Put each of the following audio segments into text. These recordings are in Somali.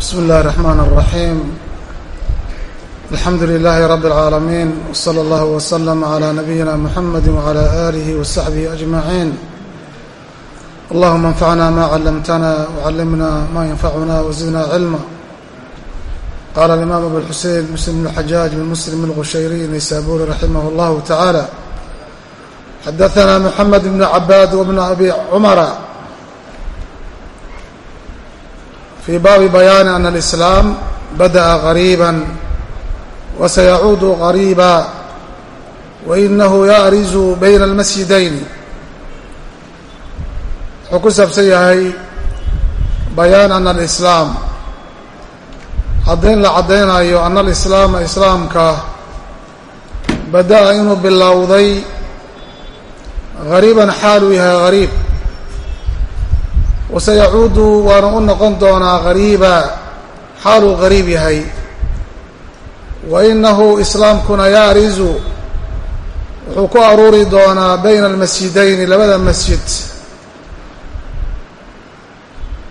بسم الله الرحمن الرحيم الحمد لله رب العالمين وصلى الله وسلم على نبينا محمد وعلى آله وصحبه أجمعين اللهم انفعنا ما علمتنا وعلمنا ما ينفعنا وزدنا علما قال الإمام أبو الحسين مسلم بن الحجاج بن مسلم الغشيري النيسابوري رحمه الله تعالى حدثنا محمد بن عباد وابن أبي عمر في baabi bayaani أن الإسلام badaأa غarيibا وسيعuud غarيibا وإنه yأriز byna الmasjidayn wuxuu ku saabsan yahay bayaan أن الإسلام caddayn la caddaynayo أن الإسلاama islaamka badaأa inuu bilowday غariiban xaal uu yahay غariib wasayacuudu waana u noqon doonaa gariiba xaaluu gariib yahay wa inahu islaamkuna yaarizu wuxuu ku aruuri doonaa bayna almasjidayni labada masjid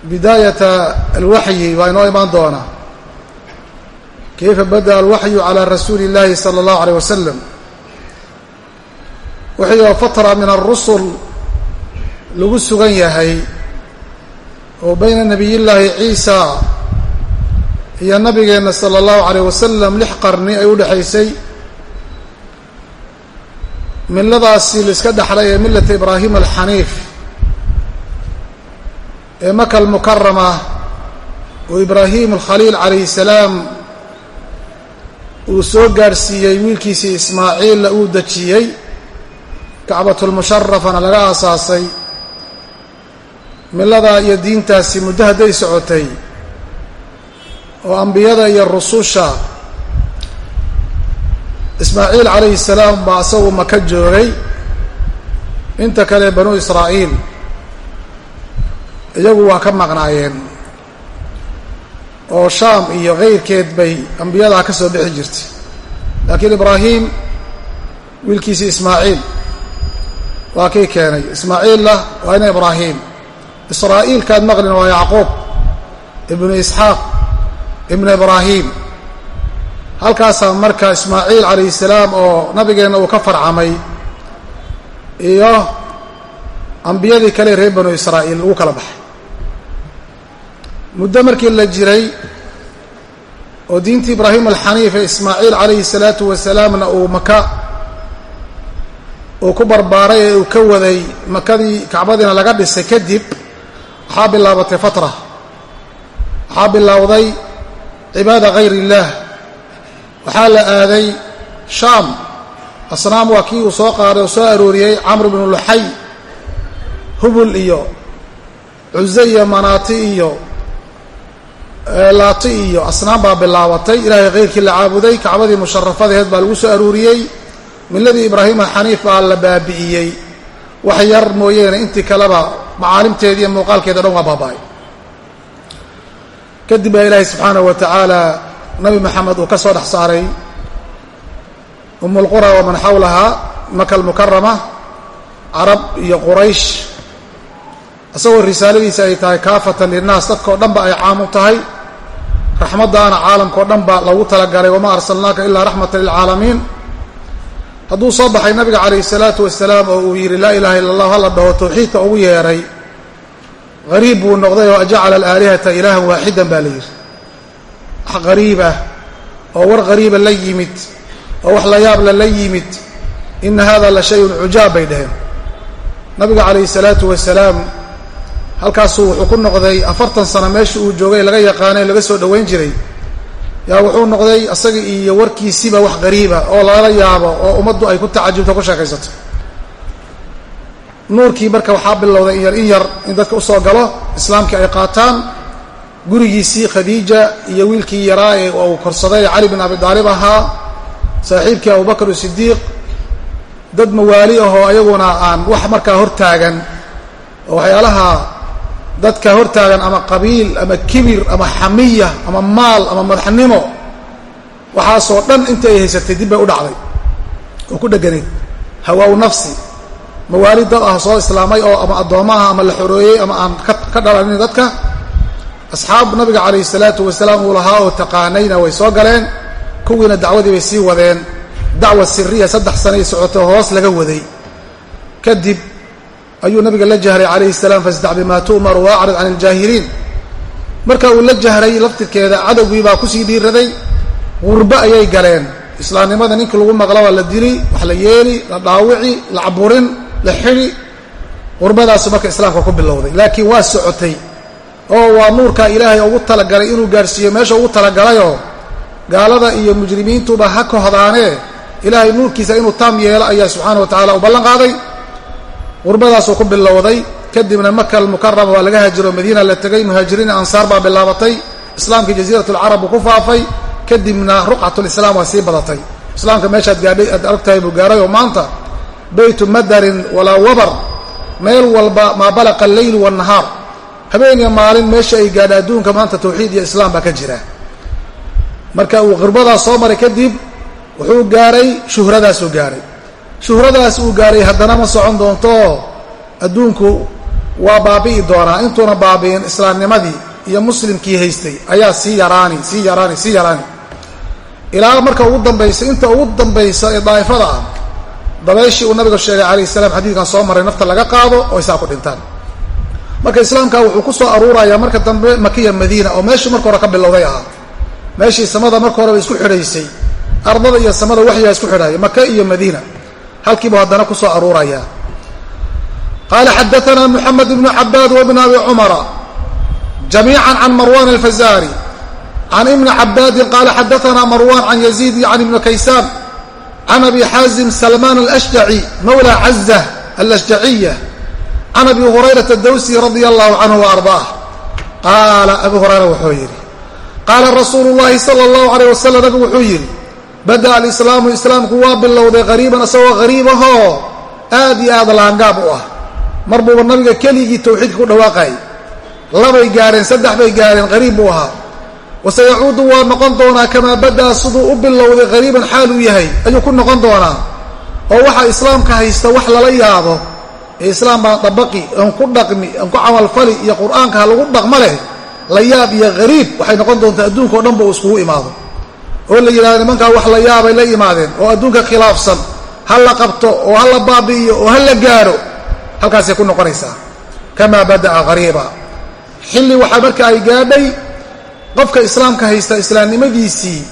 bidaayata alwaxyi waa inoo imaan doonaa kayfa bada'a alwaxyu calaa rasuuli اllahi salى اllahu alيyh wasalam wixii oo fatra min aلrusul lagu sugan yahay oo bayna nabiy llaahi ciisa iyo nabigeenna sala allahu calayh wasalam lix qarni ay u dhexaysay milladaasi la iska dhexlay ee millata ibraahim alxaniif ee maka almukarama oo ibraahim alkhaliil calayhi salaam uu soo gaadhsiiyey wiilkiisii ismaaciilla uu dejiyey kacbatulmusharafana laga aasaasay miladaa iyo diintaasi muddo hadday socotay oo ambiyada iyo rususha ismaaciil calayhi salaam baa isagu maka joogay inta kale banu israa'iil iyagu waa ka maqnaayeen oo shaam iyo kayrkeed bay ambiyadaa ka soo bixi jirtay. Laakiin ibraahim wiilkiisii ismaaciil waa kii keenay. Ismaaciilla waa ina ibraahim israa'iilkaad maqlin waa yacquub ibnu isxaaq ibnu ibraahim. Halkaasaa marka ismaaciil calayhi salaam oo nabigeenna uu ka farcamay iyo ambiyadii kale reer banu israa'iil ugu kala baxay. Muddo markii la jiray oo diintii ibraahim alxaniif ee ismaaciil calayhi salaatu wasalaamna uu maka uu ku barbaaray ee uu ka waday makadii kacbadiina laga dhisay kadib waxaa bilaabatay fatra. Waxaa bilowday cibaada hayr illaah waxaa la aaday shaam. Asnaam waa kii uu soo qaaday oo soo arooriyey camr bnu luxay hubul iyo cuze iyo manaati iyo laati iyo. Asnaam baa bilaabatay. Ilaahay khayrkii la caabuday kacbadii musharafadaheed baa lagu soo arooriyey. Miladii ibraahim alxaniif baa la baabi'iyey wax yar mooyeene intii kaleba macaalimteedi iyo muuqaalkeeda dhan waa baaba'ay. Kadib baa ilaahay subxaanahu wa tacaala nabi maxamed uu ka soo dhex saaray umulqura waman xawlahaa maka almukarama carab iyo quraysh. Isagoo risaaladiisa ay tahay kaafatan linnaas dadkao dhan ba ay caam u tahay. Raxmaddaana caalamkao dhan ba lagu talagalay wamaa arsalnaaka ilaa raxmatan lilcaalamiin hadduu soo baxay nabiga calayhi salaatu wasalaam oo uu yidhi laa ilaha illa allah hala dhaho tawxiidka ugu yeedhay hariib buu noqday oo ajacala alaalihata ilaahan waaxidan baa la yidhi. Wax hariib ah oo war hariiba la yimid oo wax la yaabla la yimid ina hada la shayun cujaab bay dhaheen. Nabiga calayhi salaatu wasalaam halkaasuu wuxuu ku noqday afartan sano meesha uu joogay laga yaqaanay laga soo dhowayn jiray yaa wuxuu noqday asaga iyo warkiisiba wax qariiba oo lala yaabo oo ummaddu ay ku tacajubto ku sheekaysato. Nuurkii marka waxaa bilowday in yar in yar in dadka u soo galo islaamkii ay qaataan gurigiisii khadiija iyo wiilkii yaraa ee uu korsaday cali bin abi daalib ahaa saaxiibkii abubakr sidiiq dad mawaali ahoo ayaguna aan wax markaa hortaagan oo waxyaalaha dadka hortaagan ama qabiil ama kibir ama xamiya ama maal ama madaxnimo waxaasoo dhan inta ay haysatay dib bay u dhacday. Oo ku dheganayd. Hawaaw nafsi. Mawaali dad ah soo islaamay oo ama addoommo ah ama la xoreeyey ama aan ka dhalanin dadka asxaab nabiga calayhi salaatu wasalaam uu lahaa oo taqaanayna way soo galeen. Kuwiina dacwadii bay sii wadeen. Dacwa siriya saddex sanay socoto hoos laga waday. Kadib ayuu nabiga la jahray calayhi salaam fasdac bimaa tu'mar wa acrid can iljaahiliin marka uu la jahray laftirkeeda cadowgii baa ku sii dhiiraday gurbo ayay galeen. Islaamnimada ninkii lagu maqla waa la dili wax la yeeli la dhaawici la caburin la xidi. Qurbadaasu marka islaamka ku bilowday. Laakiin waa socotay. Oo waa nuurkaa ilaahay ugu talagalay inuu gaarhsiiyo meesha ugu talagalayoo gaalada iyo mujrimiintuba ha kohdaanee ilaahay nuurkiisa inuu taam yeelo ayaa subxaana wa tacala u ballan qaaday qurbadaasuu ku bilowday. Kadibna maka almukarama waa laga haajiro madiina la tegay muhaajiriin ansaar baa bilaabatay. Islaamkii jasiirat alcarab buu ku faafay. Kadibna ruqcatulislaam waa sii badatay. Islaamka meeshaad gaadhay aad aragtahay buu gaaray oo maanta beytu madarin walaa wabar meel walba maa balaqa alleylu waannahaar habeeniya maalin meesha ay gaadha adduunka maanta tawxiid iyo islaam baa ka jira. Marka uu qurbadaas soo maray kadib wuxuu gaaray shuhradaasuu gaaray shuhradaas uu gaaray haddana ma socon doonto. Adduunku waa baabi'i doonaa. Intuuna baabi'in islaamnimadii iyo muslimkii haystay ayaa sii yaraani sii yaraani sii yaraani. Ilaa marka ugu dambaysa inta ugu dambaysa ee daa'ifada ah dabayshii uu nabiga sheegay calayh salaam xadiidkan soo maray nafta laga qaado oo isaa ku dhintaan. Marka islaamka wuxuu ku soo aruurayaa marka dambe makiya madiina oo meeshii marka hore ka bilowday ahaa. Meeshii samada marka horeba isku xidhaysay. Ardada iyo samada waxyaa isku xidhaya maka iyo madiina halkiibu haddana ku soo aruurayaa qaala xadaana moxamed ibnu cabaad wabn abi cumara jamiica can marwan alfazari can ibni cabaadin qaala xadaana marwan can yaziid can ibni kaysaan can abi xaazim salmaan alashjaci mawla caza alashjaciya can abi hurayrata dawsi radia allahu canhu waardaah qaala abu hurayra wuxuu yidhi qaala rasuulu llahi sala allahu alayh wasalam nabigu wuxuu yidhi bada alislaamu islaamku waa bilowday qariiban isagoo qariibahoo aad iyo aad laangaab u ah. Mar buuba nabiga keligii tawxiidka ku dhawaaqayay labay gaadheen saddex bay gaadheen qariib buu ahaa. Wasayacuudu waa noqon doonaa kamaa badaa siduu u bilowday qariiban xaal uu yahay ayuu ku noqon doonaa. Oo waxaa islaamka haysta wax lala yaabo ee islaam baan dabaqi oon ku dhaqmi oon ku camalfali iyo qur'aanka ha lagu dhaqmo leh la yaab iyo qariib waxay noqon doontaa adduunka o dhan ba uu iskugu imaado oo la yidhahdo nimankaa wax la yaabay la yimaadeen oo adduunka khilaafsan ha la qabto oo ha la baabi'iyo oo ha la gaadho halkaasay ku noqonaysaa. Kamaa bada'a qariiba xilli waxaa marka ay gaadhay qofka islaamka haysta islaamnimadiisii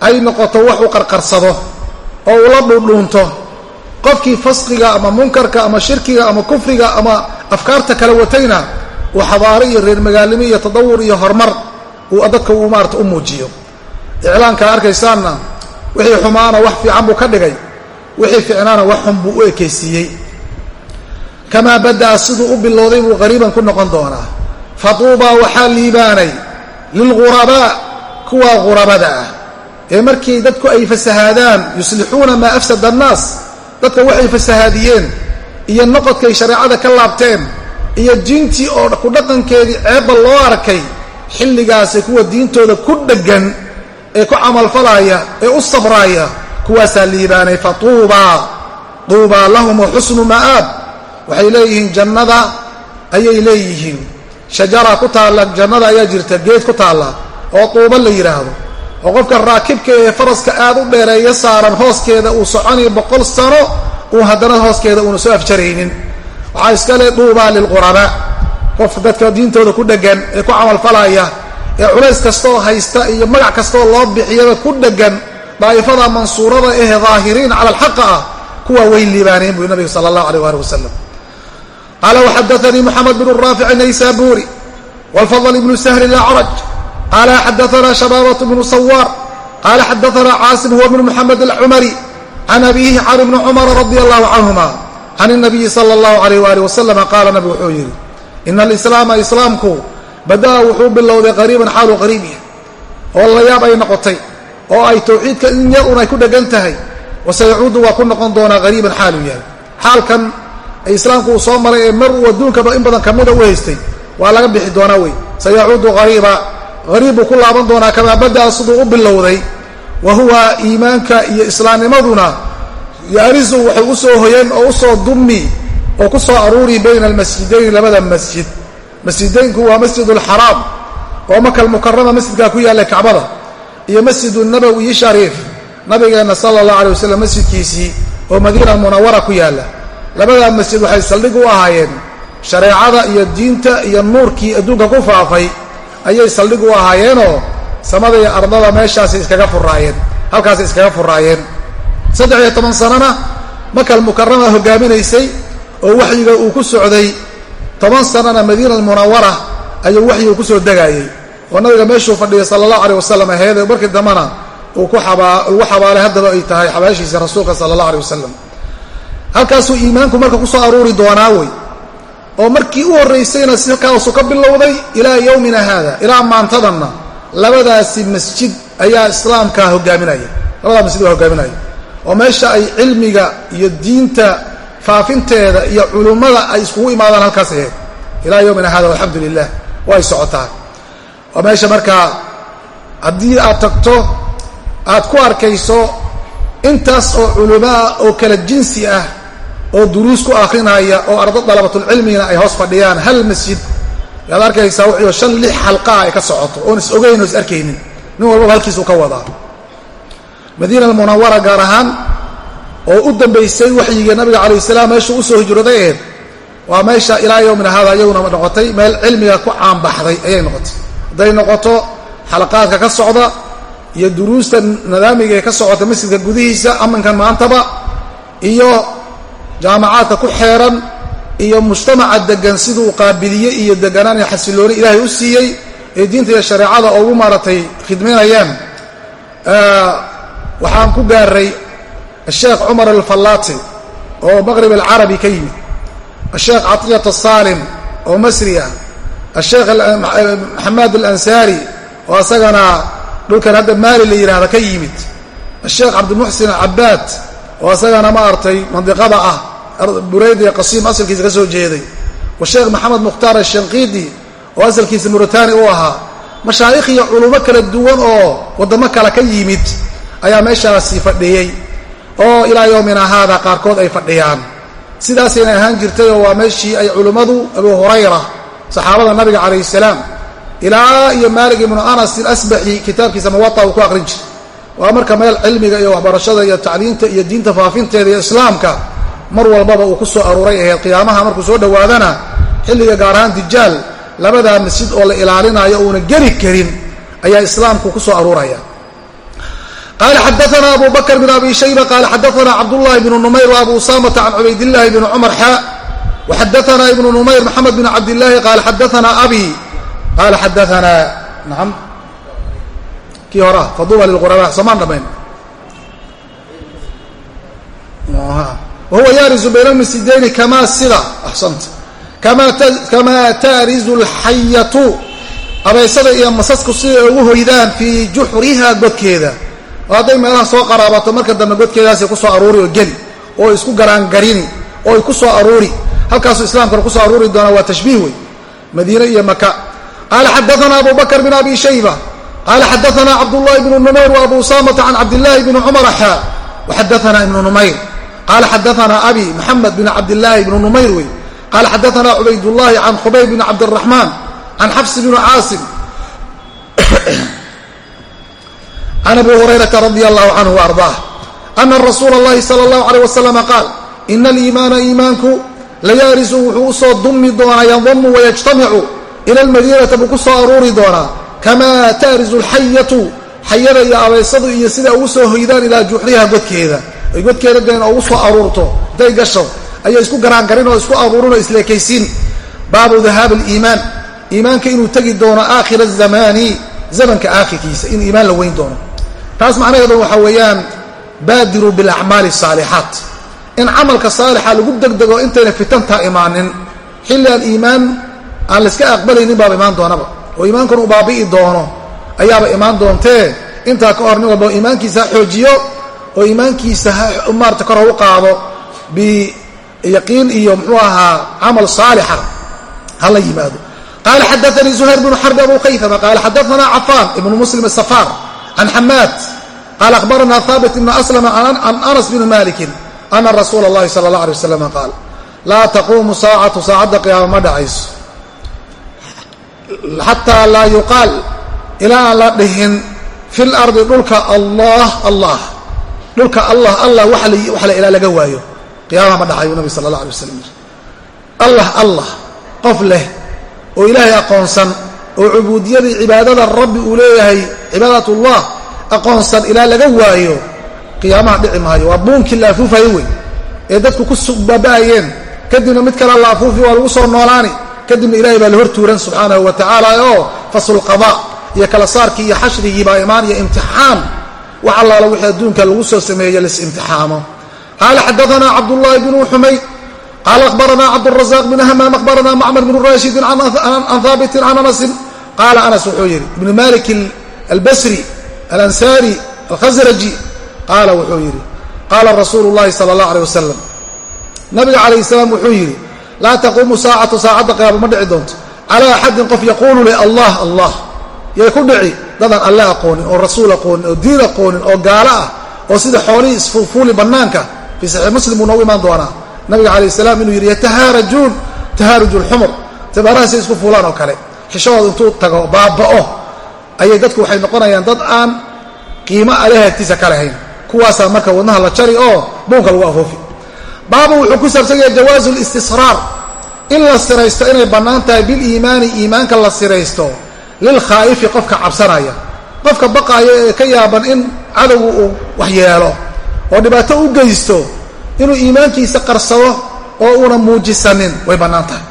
ay noqoto wax uu qarqarsado oo ula dhundhuunto qofkii fasqiga ama munkarka ama shirkiga ama kufriga ama afkaarta kala watayna uu xabaaro iyo reer magaalnimo iyo tadawur iyo horumar uu dadka uu maarata u muujiyo iclaankaa arkaysaanna wixii xumaana wax fiican buu ka dhigay wixii ficnaana wax xun buu u ekaysiiyey kamaa bada'a siduu u bilowday buu qariiban ku noqon doonaa. Fatuubaa waxaa liibaanay lilghurabaa kuwaa ghurabada ah. Ee markii dadku ay fasahaadaan yuslixuuna maa afsada annaas dadka waxay fasahaadiyeen iyo noqodkay shareecada ka laabteen iyo diintii oo ku dhaqankeedii ceebba loo arkay xilligaasay kuwa diintooda ku dheggan ee ku camalfalaaya ee u sabraaya kuwaasaa liibaanay fatuubaa tuubaa lahum wa xusnu ma'aab. Waxay leeyihiin jannada ayay leeyihiin. Shajara ku taalla jannada ayaa jirta geed ku taalla oo tuuba la yidhaahdo oo qofka raakibka ee faraska aad u dheereeya saaran hooskeeda uu soconayo boqol sano uu haddana hooskeeda uuna soo afjaraynin. Waxaa iska le duubaa lilquraba qofka dadka diintooda ku dheggan ee ku camalfalaya ee culays kastooo haysta iyo magac kastooo loo bixiyaba ku dheggan daa'ifada mansuurada ehe daahiriin cala alxaqa ah kuwaa way liibaaneen buu nabigu sala allahu aleyh waali wasalam qaala waxadaanii moxamed bnu raafic naysaburi wاlfadl ibnu sahli acraj qaala xadaana shabaabة bnu sawaar qaala xadaana caasim huwa bnu moxamed alcumari can abiihi can ibni cumara radi allahu canhuma can الnabiyi salى اllahu alayh wali wasalam qaala nabigu wuxuu yidhi ina alislaama islaamku bada'a wuxuu bilowday qariiban xaalu qariib yahay oo la yaab ay noqotay oo ay tawxiidka in yar un ay ku dhegan tahay wasayacuudu waa ku noqon doonaa qariiban xaaluu yahay. Xaalkan islaamku uu soo maray ee mar uu adduunkaba in badan kamida u haystay waa laga bixi doonaa wey. Sayacuudu qariiba qariib buu ku laaban doonaa kamaa bada'a siduu u bilowday wa huwa iimaanka iyo islaamnimaduna yaarisu waxay u soo hoyan oo u soo dummi oo ku soo aruuri bayna almasjidayn labada masjid masjidaynku waa masjid alxaraam oo makal mukarama masjidkaa ku yaallay kacbada iyo masjidu nabowi shariif nabigeenna sala allah alay wasalam masjidkiisii oo madiina munawara ku yaalla. Labadaa masjid waxay saldhig u ahaayeen shareecada iyo diinta iyo nuurkii adduunka ku faafay ayay saldhig u ahaayeenoo samada iyo ardada meeshaasay iskaga furaayeen halkaasay iskaga furaayeen saddex iyo toban sanana makal mukarama hogaaminaysay oo waxyiga uu ku socday toban sanana madiina almunawara ayuu waxyigu ku soo degaayey oo nabiga meeshuu fadhiyay sala allahu aleyh wasalam aheede markii dambana ku lagu xabaalay haddaba ay tahay xabaashiisa rasuulka sala allah aleh wasalam halkaasuu iimaanku marka ku soo aruuri doonaa wey oo markii u horraysayna silkaasu ka bilowday ilaa yowmina haada ilaa maantadanna labadaasi masjid ayaa islaamka hogaaminaya labadaa masjid waa hogaaminaya oo meesha ay cilmiga iyo diinta faafinteeda iyo culummada ay iskugu imaadaan halkaas aheyd. Ilaa yowmina hada walxamdu lilah way socotaa oo meesha markaa haddii aad tagto aad ku arkayso intaas oo culumaa oo kala jinsi ah oo duruus ku akrinaya oo arda dalabatulcilmigina ay hoos fadhiyaan hal masjid yaad arkaysaa wuxuu shan lix xalqaa ay ka socoto. Oon is ogeyn oo is arkaynin. Nin walbaba halkiisuu ka wadaa. Madiina almunawara gaar ahaan oo u dambaysay waxyigii nabiga calayh salaam meeshuu u soo hijrooday aheed waa meesha ilaa yowmina hada ayaguna noqotay meel cilmiga ku caanbaxday ayay noqotay. Hadday noqoto xalaqaadka ka socda iyo duruusta nidaamiga ee ka socota masjidka gudihiisa amankan maantaba iyo jaamacaadka ku xeeran iyo mujtamaca degan siduu qaabiliye iyo deganaan iyo xasilooni ilaahay u siiyey ee diinta iyo shareecada ugu maaratay khidmaynayaan waxaan ku gaaray asheekh cumar alfallaati oo maqrib alcarabi ka yimid asheekh catiyat asaalim oo masri ah asheekh maxamed alansaari oo asagana dhulkan hadda maali la yidhaahda ka yimid asheekh cabdimuxsin cabaad oo asagana ma artay mandiqada ah burayda qasiim asalkiisa ka soo jeeday wa sheekh maxamed mukhtaar ashanqiidi oo asalkiisa muritaani u ahaa mashaayikh iyo culummo kala duwan oo waddamo kale ka yimid ayaa meeshaasi fadhiyey oo ilaa yowmina haada qaarkood ay fadhiyaan. Sidaasayna ahaan jirtayoo waa meeshii ay culimmadu abu hurayra saxaabada nabiga calayh salaam ilaa iyo maalik ibnu anas ilasbaxi kitaabkiisa muwata uu ku aqrin jiray. Waa marka meel cilmiga iyo waxbarashada iyo tacliinta iyo diinta faafinteeda iyo islaamka mar walbaba uu ku soo aruuray ahayd qiyaamaha markuu soo dhowaadana xilliga gaar ahaan dijaal labadaa masjid oo la ilaalinayo uuna geli karin ayaa islaamku ku soo aruuraya qala xadaana abu bakr bn abi shayba qala xadaana cabdullahi bnu numayr abu usamata can cubaydillahi bni cumar xa waxadaana ibnu numayr maxamed bn cabdillahi qala xadaana abi qala xadaana naam kii hore ah faduba lilquraba somaan dhamayn wahuwa yaarizu bayna almasjidayni kama sida axsanta kamaa taarizu alxayatu abeysada iyo masasku siday ugu hoydaan fii juxriha godkeeda oo hadday meelaha soo qaraabato marka dambe godkeedaasay ku soo aruuri oo geli oo isku garaangarini oo ku soo aruuri. Halkaasuu islaamkana ku soo aruuri doonaa waa tashbiih wey madiine iyo maka qaala xadaana abu bakr bn abi shayba. Qaala xadaana cabdullahi bnu numayr wa abu usamata can cabdillahi bni cumar xa waxadaana ibnu numayr. Qaala xadaana abi maxamed bn cabdillaahi bnu numayr wey qaala xadaana cubaydullahi can khubayb bn cabdiraxmaan can xabs bni caasim can abi hurayrata radi allahu canhu waardaah ana rasuula اllahi sala اllahu aleyh waslama qaal ina aliimaana iimaanku layaarisu wuxuu u soo dumi doonaa yandamu wayajtamicu ila almadiinata buu ku soo aruuri doonaa kamaa taarizu alxayatu xayada iyo abeysadu iyo sida ugu soo hoydaan ilaa juuxriha godkeeda ay godkeeda deen ugu soo aruurto hadday gasho ayay isku garaangarin oo isku aruurin oo isleekaysiin baabu dahaabi aliimaan iimaanka inuu tegi doono aakhira azamaani zamanka aakhirkiisa in doono taas macnaheedu waxaa weeyaan baadiruu bilacmaali asaalixaat in camalka saalixa lagu degdego intayna fitantaa imaanin xilli aan iimaan aan layska aqbalaynin baaba imaan doonaba. Oo iimaankuna u baabi'i doono ayaaba imaan doontee intaa ka hor nin iimaankiisa ha xoojiyo oo iimaankiisa ha maarata kor ha u qaado biyaqiin iyo muxuu ahaa camal saalixa ha la yimaado. Qaala xadaanii zuhayr bnu xarbi abu khaytama qaala xadaana cafaan ibnu muslim asafaar can xamaad qaala akhbarana haabit ibn aslama can anas bni malikin ana rasuula اllahi sala اllah alay waslam qaal laa taquumu saacatu saacadda qiyaama ma dhacayso xataa laa yuqaal ilaa aan la dhihin fi lardi dhulka allah allah dhulka allah allah wax la ilaa laga waayo qiyaamaha ma dhacayu nabi sala allah alay waslam yiri allah allah qof leh oo ilaahay aqoonsan oo cubuudiyadii cibaadada rabbi uu leeyahay cibaadatullah aqoonsan ilaa laga waayo qiyaamaha dhici maayo. Waa buunkii la afuufayo wey. Ee dadku ku baaba'ayeen kadibna mid kale la afuufi waa lagu soo noolaani. Kadibna ilahay baa la hor tuuran subxaanahu wa tacaala oo faslulqada iyo kala saarkii iyo xashrigii baa imaan iyo imtixaan. Wax allaala wixii adduunka lagu soo sameeye lisimtixaamo qaala xadaanaa cabdullaahi bnu xumayd qaala akhbaranaa cabdurazaq bn hamaam akhbaranaa macmar bnu rashidin can haabitin can anasin qaala anas wuxuu yidhi ibnu malik albasri alansaari alkhasraji qaala wuxuu yidhi qaala rasuulu llahi sala allah aleyh wasalam nabiga calayh salaam wuxuu yidhi laa taquumu saacatu saacadda qiyaama ma dhici doonto calaa axadin qof yaquulu leh allah allah yay ku dhici dadaan alle aqoonin oo rasuul aqoonin oo diin aqoonin oo gaalo ah oo sida xoolihii isfuulfuuli bannaanka fii saxiix muslim buu noogu imaan doonaa nabiga calayh salaam inuu yidhi yatahaarajuun tahaaruju lxumur tabaarahaasay isku fuulaan oo kale xishahooda intuu tago baaba'o. Ayay dadku waxay noqonayaan dad aan qiimo aleh agtiisa ka lahayn. Kuwaasaa marka wadnaha la jari oo buunka lagu afoofi baabu wuxuu ku saabsan yahay jawaazu listisraar in la siraysto inay bannaan tahay biliimaani iimaanka la siraysto lilkhaa'ifi qofka cabsanaya. Qofka baqaaya ee ka yaaban in cadowgu uu waxyeelo oo dhibaato u geysto inuu iimaankiisa qarsado oo uuna muujisanin way bannaan tahay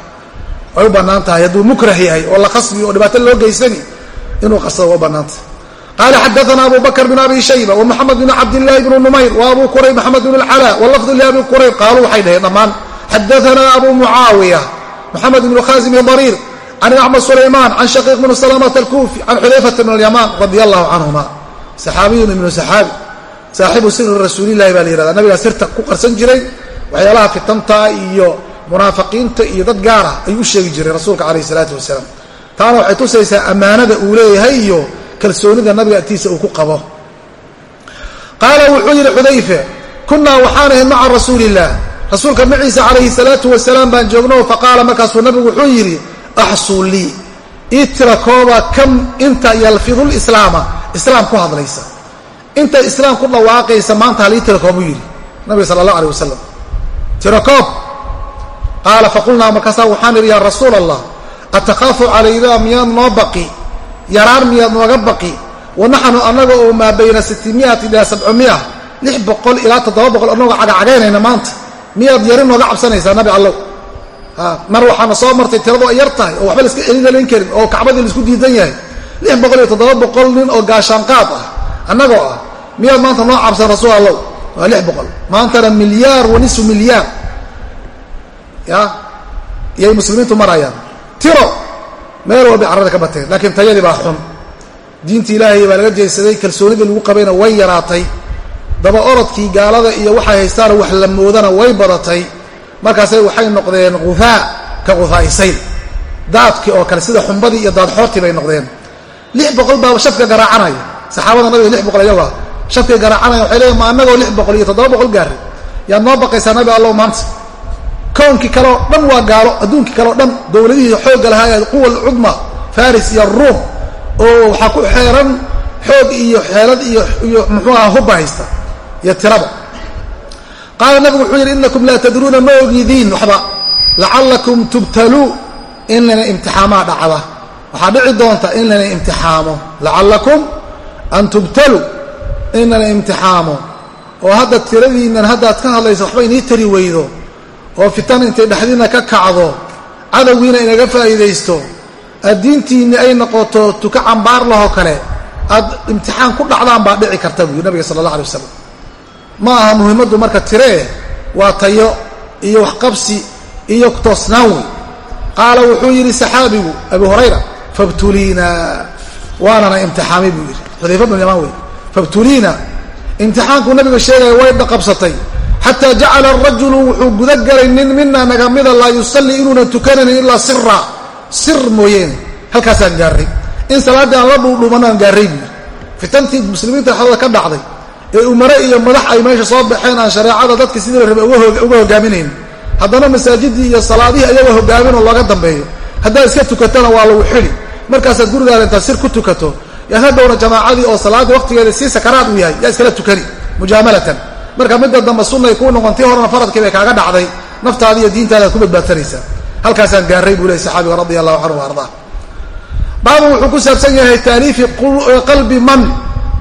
way u bannaan tahay hadduu mukrah yahay oo la khasbi oo dhibaato loo geysani inuu qarsado waa u bannaan tahay qaala xadaana abu bakr bn abi shayba wmaxamed bn cabdillaahi bnu numayr wa abu kurayb maxamed bn اlcalaa wlafdu liabi kurayb qaaluu waxay dhaheen dhammaan xadaana abu mucaawiya moxamed bnu khazim dariir can axmed sulaymaan can shaqiiq bn salamata alkuufi can xudayfata bn alyamaan radi allahu canhuma saxaabiyun ibnu saxaabi saaxibu siri rasuulilahi baa la yihahda nabigaa sirta ku qarsan jiray waxyaalaha fitanta iyo munaafiqiinta iyo dad gaara ayuu u sheegi jiray rasuulka calayh isalaatu wasalaam. Taana waxay tusaysaa ammaanada uu leeyahay iyo kalsoonida nabiga agtiisa uu ku qabo. Qaala wuxuu yidhi xudayfe kunnaa waxaan ahayd maca rasuuliillah rasuulka maciisa calayhi salaatu wasalaam baan joogno faqaala markaasuu nabigu wuxuu yidhi axsuu lii ii tira kooba kam inta yalfidu lislaama? Islaam ku hadlaysa. Inta islaam ku dhawaaqaysa maanta halii tira koobuu yidhi nabiga sala allah aleh wasalam tira koob qaala faqulnaa markaasaa waxaan idhi yaa rasuula allah atakhaafu calayna miyaad noo baqi? Yaraan miyaad nooga baqi? Wa naxnu annaga oo maa bayna sitimiati ilaa sabcumia lix boqol ilaa toddoba boqol annagoo cagacagaynayna maanta. Miyaad yari nooga cabsanaysaa nabi allow? Mar waxaana soo martay tiradu ay yar tahay oo waxba laiska celinalan karin oo kacbadii la isku diidan yahay. Lix boqol iyo toddoba boqol nin oo gaashaanqaad ah annagoo ah miyaad maanta noo cabsan rasuul allow? Waa lix boqol. Maantana milyaar wa nisfu milyaar ya? Iyay muslimiintu marayaan. Tiro! Meel walbay carrada ka bateen laakiin tayadii baa xun. Diinta ilaahay baa laga jeedsaday kalsoonidii lagu qabayna way yaraatay. Daba orodkii gaalada iyo waxay haystaana wax la moodana way badatay. Markaasay waxay noqdeen guhaa ka guhaai sayl daadkii oo kale sida xumbadii iyo daadxoortii bay noqdeen. Lix boqol baaba shafka garaacanaya saxaabada nabiga lix boqol iyagaa shafkay garaacanaya waxay leeyiin ma annagoo lix boqol iyo toddoba boqol gaaray yaad noo baqaysaa nabi allow maanta kownkii kale oo dhan waa gaalo adduunkii kale o dhan dowladihii xoogga lahaa quwa alcudma faris iyo ruum oo waxaa ku xeeran xoog iyo xeelad iyo iyo muxuu aha hubba haysta iyo tiraba qaala nabigu wuxuu yidhi inakum laa tadruuna ma ogidiin waxba. Lacallakum tubtaluu in lana imtixaamaa dhacda. Waxaa dhici doonta in lana imtixaamo. Lacallakum an tubtaluu in lana imtixaamo. Oo hadda tiradiinnan haddaad ka hadlaysa waxba inii tari weydo oo fitan intay dhexdiinna ka kacdo cadowgiina inaga faa'iidaysto addiintiinni ay noqoto tuka cambaar lahoo kale aad imtixaan ku dhacdaan baa dhici karta buu nabiga sala allah alay wasalam ma aha muhimmaddu marka tiree waa tayo iyo waxqabsi iyo toosnaan wey qaala wuxuu yidhi saxaabigu abu hurayra fabtuliina waanana imtixaamay buu yidhi. Xudayfa bnu yamaan wey fabtuliina imtixaankuu nabiga sheegaya way dhaqabsatay xataa jacala arajulu wuxuu guda galay nin mina nagamida laa yusallii inuunan tukanayn ilaa sira sir mooyeene halkaasaan gaarray in salaaddii aan la dhuudhuumanaan gaarray fitantii muslimiinta dhexdooda ka dhacday ee umare iyo madax ay meesha soo baxeen aan shareecada dadka sidii la rabay uga hogaaminayn haddana masaajidii iyo salaadihii ayaga hogaamin oo looga dambeeyo. Haddaad iska tukatana waa lagu xidhi. Markaasaad gurigaada intaad sir ku tukato yaa hadhowna jamaacadii oo salaadii waqtigeeda sii sakaraad uu yahay yaa iskala tukani mujaamalatan marka midda dambe sunnay kuu noqon tii horena faradkii bay kaaga dhacday. Naftaada iyo diintaadaad ku badbaadsanaysaa halkaasaan gaarray buu ley saxaabiga radi allahu canhu wa ardaa. Baabun wuxuu ku saabsan yahay taaliifi qalbi man.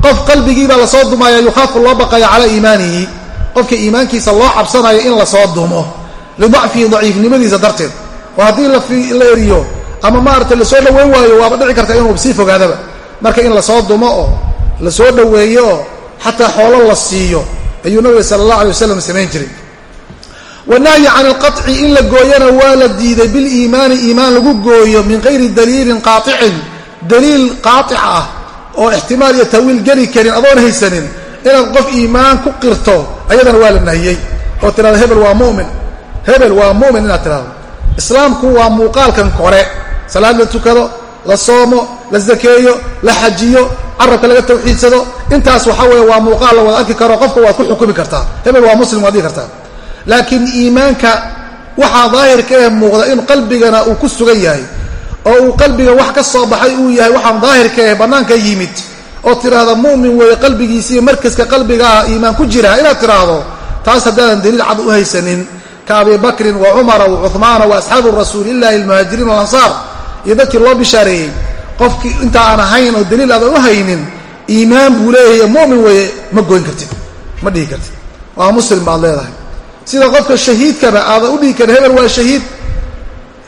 Qof qalbigiibaa la soo dumaya yukhaafu loo baqaya calaa iimaanihi. Qofka iimaankiisa loo cabsanayo in la soo dumo. Lidacfihi daciifnimadiisa darteed. Oo haddii la eriyo ama maarata la soo dhoweyn waayo waaba dhici karta inuu sii fogaadaba. Marka in la soo dumo oo la soo dhoweeyo oo xataa xoolo la siiyo ayuu nabiga sala allah alay wasalam samayn jiray. Wanahyi can alqaطci in la gooyana waa la diiday biliimaani iimaan lagu gooyo min gayri daliilin qaaicin daliil qaaطic ah oo ixtimaal iyo tawiil geli karin adoon haysanin inaad qof iimaan ku qirto ayadana waa la nahiyey oo tirahdo hebel waa mumin hebel waa mumin inaad tirahdo islaamku waa muuqaalkan kore. Salaad la tukado la soomo la zakeeyo la xajiyo carabka laga tawxiidsado. Intaas waxaa weeye waa muuqaal la wada arki karo qofka waad ku xukumi kartaa. Hebel waa muslim waad dhihi kartaa. Laakiin iimaanka waxaa daahirka ee muuqda in qalbigana uu ku sugan yahay oo uu qalbiga wax ka soo baxay uu yahay waxaan daahirka ee bannaanka yimid oo tidhaahda mu'min weeye qalbigiisa iyo markaska qalbigaah iimaan ku jira. Inaad tidhaahdo taas haddaadan daliil cad u haysanin. Ka abi bakrin wa cumara wa cuhmaana wa asxaabu rasuulillahi almuhaajiriin walansaar iyo dadkii loo bishaareeyey qofkii inta aan ahayn oo daliil aadan u haynin iimaan buu leeyahay mu'min weeye ma goyn kartid ma dhihi kartid. Waa muslim baad leedahay. Sida qofka shahiidkaba aadan u dhihi karin hebel waa shahiid.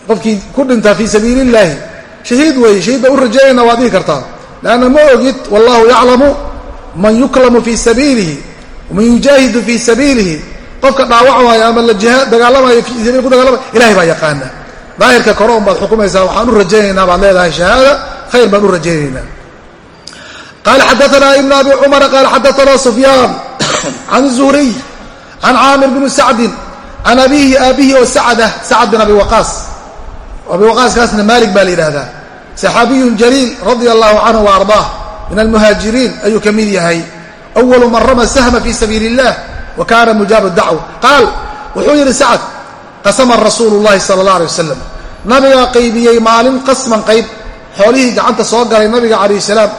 Qofkii ku dhintaa fii sabiili illaahi shahiid weeye shahiid baan u rajaynayna waad dhihi kartaa. Leanna ma ogid wallahu yaclamu man yuklamu fii sabiilihi man yujaahidu fii sabiilihi. Qofka dhaawacmaayo ama la dagaalamayo fii sabiil ku dagaalamay ilahay baa yaqaana daahirka kore un baad xukumaysaa waxaan u rajaynaynaa baad leedahay shahaada khayr baan u rajaynaynaa qala xadaana ibn abi cumara qala xadaana sufyaan can zuhriy can caamir bni sacdin can abihi aabihi oo sacdah sacd bin abi waqaas abi waqaaskaasna maalik baa la yidhaahdaa saxaabiyun jaliil radia allahu canhu wa ardaah min almuhaajiriin ayuu ka mid yahay awalu man rama sahma fi sabiili illah wa kana mujaaba dacwa qaal wuxuu yidhi sacad qasama rasuulu llahi sala allah alay wasalam nabigaa qaybiyey maalin qasman qayb xoolihii gacanta soo galay nabiga calayh salaam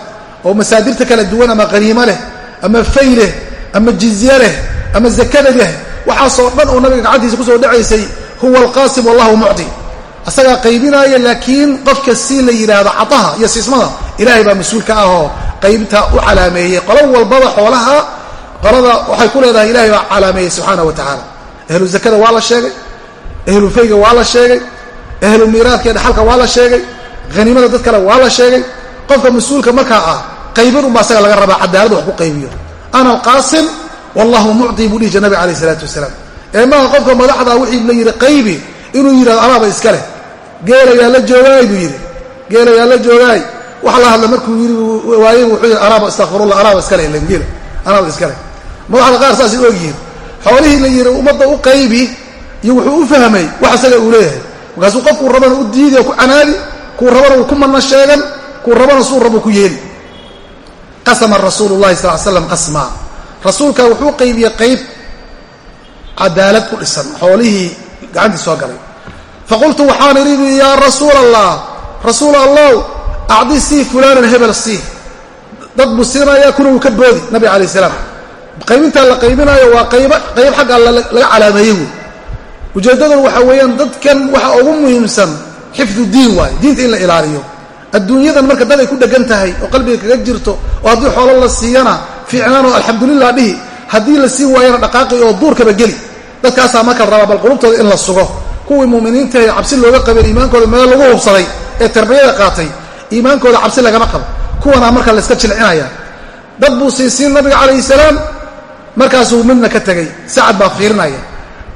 oo masaadirta kala duwan ama qaniimo leh ama fay leh ama jizye leh ama zakada leh waxaasoo dhan oo nabiga gacantiisa ku soo dhacaysay huwa alqaasim wallahu mucdi asagaa qaybinaaya laakiin qofka si la yidhaahdo cadaha iyo siismada ilaahay baa mas'uulka ah oo qaybta u calaameeyey. Qolo walbaba xoolaha qolada waxay ku leedahay ilahay baa calaameeyey subxaana wa tacaala. Ahlu zakada waa la sheegay ahlu fayga waa la sheegay ahlu miiraadka dhaxalka waa la sheegay haniimada dad kale waa la sheegay qofka mas'uulka markaa ah qaybin unba asaga laga rabaa cadaalad wax ku qaybiyo. Ana alqaasim wallahu mucti buu dhihi jir nabig alayh wasalaam. Ee maaha qofka madaxda wixii la yidhi qaybi inuu yidhahdo anaaba iska leh. Geelayaa la joogaay buu yidhi. Geelayaa la joogaay. Wax la hadla markuu yidhi waaye wuxuu yidhi anaaba astaqfirullah anaaba iska leh geela anaaba iska leh. Madaxda qaar saasay ogyihiin xoolihii la yidhi ummadda u qaybi iyo wuxuu u fahmay wax isaga uu leeyahay. Markaasuu qofkuu rabana u diidi oo ku canaadi kuu rabana ku manna sheegan kuu rabana suu rabu ku yeeli. Qasama rasuulu llahi sal slam qasmaa rasuulka wuxuu qaybiyey qayb cadaalad ku dhisan xoolihii gacantii soo galay. Faqultu waxaan idhi bu yaa rasuul allah rasuul allow acdi sii fulaanan hebel sii. Dad buu siinayaa kuna uu ka boodi nabig alayh salaam. Qaybintaa la qaybinaayo waa qayb qayb xagga laga calaameeyey wey ujeeddaduna waxaa weeyaan dadkan waxa ugu muhiimsan xifdu diin waaye diinta in la ilaaliyo. Adduunyadan marka dad ay ku dhegan tahay oo qalbiga kaga jirto oo haddii xoolo la siiyana fiicnaanoo alxamdulilah dhihi haddii la siin waayana dhaqaaqi oo duurkaba geli. Dadkaasaa marka rabaa bal qulubtooda in la sugo. Kuwii muuminiinta ee cabsi looga qabeen iimaankooda meel lagu hubsaday ee tarbiyada qaatay iimaankooda cabsi lagama qabo. Kuwanaa marka la iska jilcinaya dad buu siisiin nabiga calayhi salaam markaasuu midna ka tegey sacad baa fiirinaya.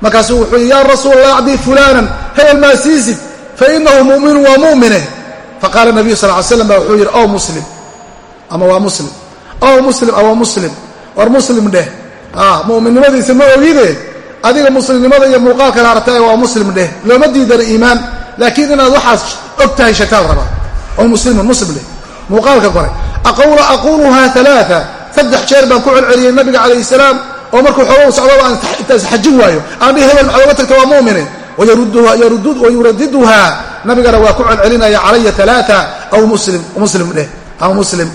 Markaasuu wuxuu yidhi yaa rasuul allah acdii fulaanan hebel maa siisid fa inahu mu'minun waa mu'mine. Faqaala nabiyu sal ly slam ba wuxuu yidhi ow muslim. Ama waa muslim. Ow muslim awa muslim. War muslim dheh. Mu'minnimadiisa ma ogide adiga muslimnimada iyo muuqaalkan aragta waa muslim dheh. Looma diidana iimaan laakiin inaad waxaas og tahay shaytaan rabaa oo muslimun muslim dheh. Muuqaalka kore aquuluhaa alaaa saddex jeer baan ku celceliyey nabiga calayhi salaam oo markuu xoogow socdaba aan intaas xajin waayo. Aan dhihi hebel maxaad tagta waa mu'mine wayuradiduhaa nabigana waa ku celcelinaya calaya alaaa aw muslim muslim dheh aw muslim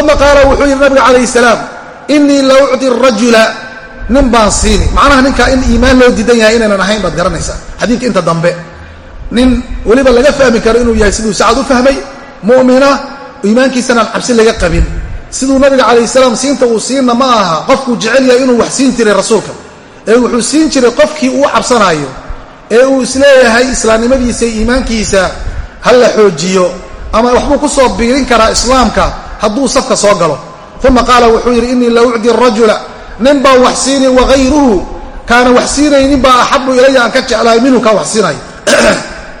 uma qaala wuxuu yidhi nabiga calayh salaam inii la ucdi rajula nin baan siini macnaha ninkaa in iimaan loo diidan yahay inaynan ahayn baad garanaysaa xadiidka inta dambe nin weliba laga fahmi karo inuu yahay siduu sacad u fahmay mu'mina iimaankiisanaan cabsi laga qabin siduu nabiga calayh salaam siinta uu siinna ma aha qofkuu jecel yahay inuu wax siin jiray rasuulka ee wuxuu siin jiray qofkii uu cabsanaayo ee uu is leeyahay islaamnimadiisa iyo iimaankiisa ha la xoojiyo ama waxbuu ku soo biirin karaa islaamka hadduu safka soo galo. Uma qaala wuxuu yidhi innii la ucdi rajula nin baan wax siini wagayruhu kaana wax siinaynin baa axabu ilaya aan ka jeclahay minhu kaa wax siinayo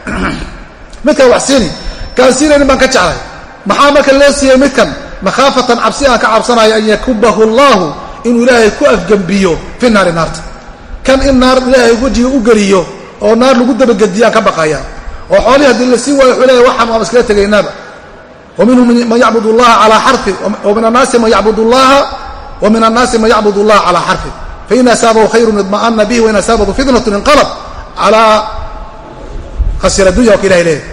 midkaan wax siini kaan siinaynin baan ka jeclahay. Maxaa marka loo siiyey midkan? Makhaafatan cabsi aan ka cabsanayo an yakubahu allaahu inuu ilaahay ku afgembiyo fi naari naarta kan in naar ilaahay wejiga u geliyo oo naar lagu dabagediyo aan ka baqaya oo xoolihii haddii la siin waayo wuxuu leeyahy waxaan waan iskaga tegaynaaba wa minhum man yacbud allaha calaa xarfin wa min annaasi man yacbud allaha wa annaasi man yacbud allaha calaa xarfin fain asaabahu khayrun idma'ana bihi wain asaabathu fitnatun inqalab calaa khasira dunya waa ka ilahay leeyahy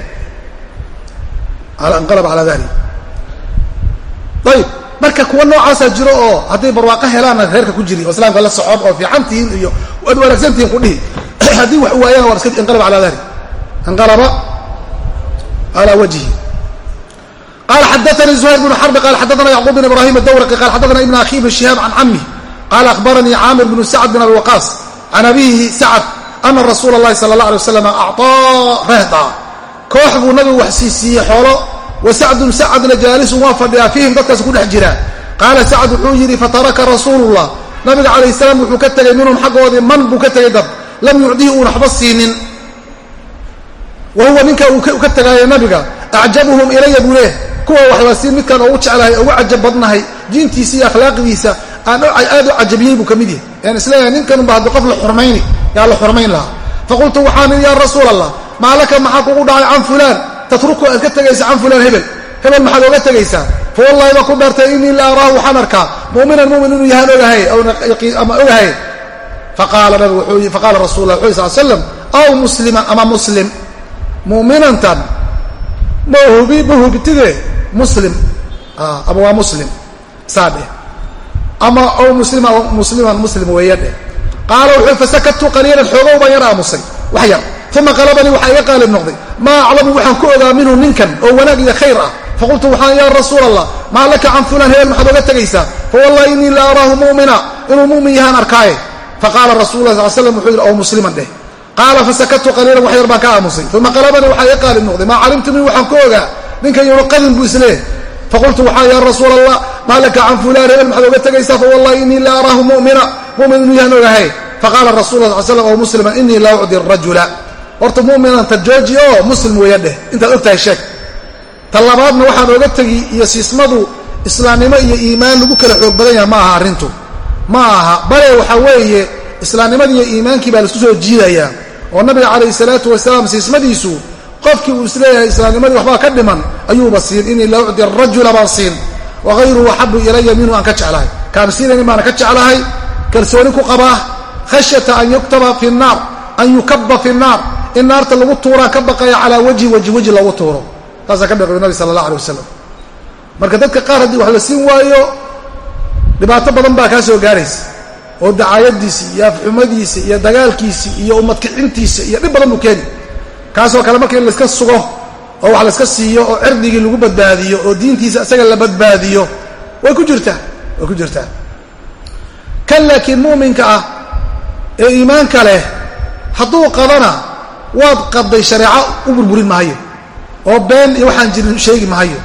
inqalab calaa dahri ayib marka kuwa noocaasaa jiro oo hadday barwaaqo helaanna reerka ku jiri oo islaamka la socob oo fiican tihiin iyo waad wanaagsan tihiin ku dhihi haddii wax waayana waa iska inqalaba calaa dahri inqalaba calaa wajhi qala xadaanii zuhayr bnu xarbi qala xadaana yacquub bn ibrahim adawraqi qala xadaana ibn akhi bn shihaab can camih qala akhbaranii caamir bnu sacd bin abi waqaas can abihi sacad ana rasuula اllahi sala اla alay waslam acطaa rehda koox buu nabigu wax siisiiyey xoolo wa sacdun sacadna jaalisun waa fadhiyaa fiihim dadkaas ku dhex jira qaala sacad wuxuu yidhi fataraka rasuulullah. Nabiga calayh salaam wuxuu ka tegay minhum xaggoodii man buu ka tegay dad lam yucdihi uuna waxba siinin. Wa huwa ninka uu ka tegaayo nabiga acjabuhum ilaya buu leeh kuwa wax la siin midkaan ugu jeclahay ugu cajab badnahay diintiisa iyo akhlaaqdiisa aan aad u cajabiyey buu ka mid yahay. Yaan is leeyahay ninkanunba haddii qof la xurmayni yaa la xurmayn lahaa. Faqultu waxaan idhi yaa rasuul allah maa laka maxaa kugu dhacay can fulaan tatruku aad ka tegaysa can fulaan hebel hebel maxaad oga tegaysaa fa wallahi baa ku dhaartay innii la araahu waxaan arkaa mu'minan mu'min inuu yahaan ogahay ama ogahay faqaala rasul lah wuxu sal slam aw musliman ama muslim mu'minantan ma hubi ma hubtide muslim ama waa muslim saa dheh ama aw muslima musliman muslim weeya dheh qaala wuxuu fasakatu qaliilan xoogow baan yar aamusay wax yar uma qalabanii waxaa iga qaalib noqday. Maa aclamu waxaan ku ogaa minhu ninkan oo wanaag iyo khayr ah. Faqultu waxaan yaa rasuul allah maa laka can fulan hebel maxaad oga tegaysaa fawallahi innii la araahu mu'mina inuu mu'min yahaan arkaaye. Faqaala rasul lah sal slam wuxuu yidhi ow musliman dheh. Qaala fasakatu qaliilan wax yar baan ka aamusay. Uma qalabanii waxaa iga qaalib noqday maa calimtu min waxaan ku ogaa ninkan yuu qadin buu isleeh faqultu waxaan yaa rasuul allah maa laka can fulan hebel maxaad oga tegaysaa fawallahi innii la araahu mu'mina mu'min inuu yahaan ogahay. Faqaala rasul la sal slam ow musliman innii la ucdi rajula horta muminanta jooji oo muslim weeya dheh intaad og tahay sheeg. Ta labaadna oga tegi iyo siismadu islaamnimo iyo iimaan lagu kala xoog badan yaha ma aha arrintu. Ma aha. Bale waxaa weeye islaamnimadii iyo iimaankii baa la isku soo jiidayaa oo nabiga calayhi salaatu wasalaam siismadiisu qofkii uu is leeyahay islaamnimadii waxbaa ka dhiman ayuuba siin. Inii la ucdi rajula baan siin. Wagayruhu axabu ilaya minhu aan ka jeclahay. Kaan baana ka jeclahay. Kalsooni ku qabaa. Khashyata an yuktaba fi nnaar an yukaba fi nnaar in naarta lagu tuuraan ka baqaya calaa wajhi wajhi wejhi loogu tuuro. Taasaa ka baqayo nabi sala allah alay wasalam marka dadka qaar haddii wax la siin waayo dhibaato badan baa kaa soo gaaraysa. Oo dacaayadiisii iyo afxumadiisa iyo dagaalkiisii iyo umadkicintiisa iyo dhib badan buu keeni. Kaasoo kale markii layska sugo oo wax layska siiyo oo cirdigii lagu badbaadiyo oo diintiisa isaga la badbaadiyo way ku jirtaa way ku jirtaa. Kan laakiin mu'minka ah ee iimaanka leh hadduu qadana waad qaday shareeco u burburin mahayo oo been iyo waxaan jirin sheegi mahayo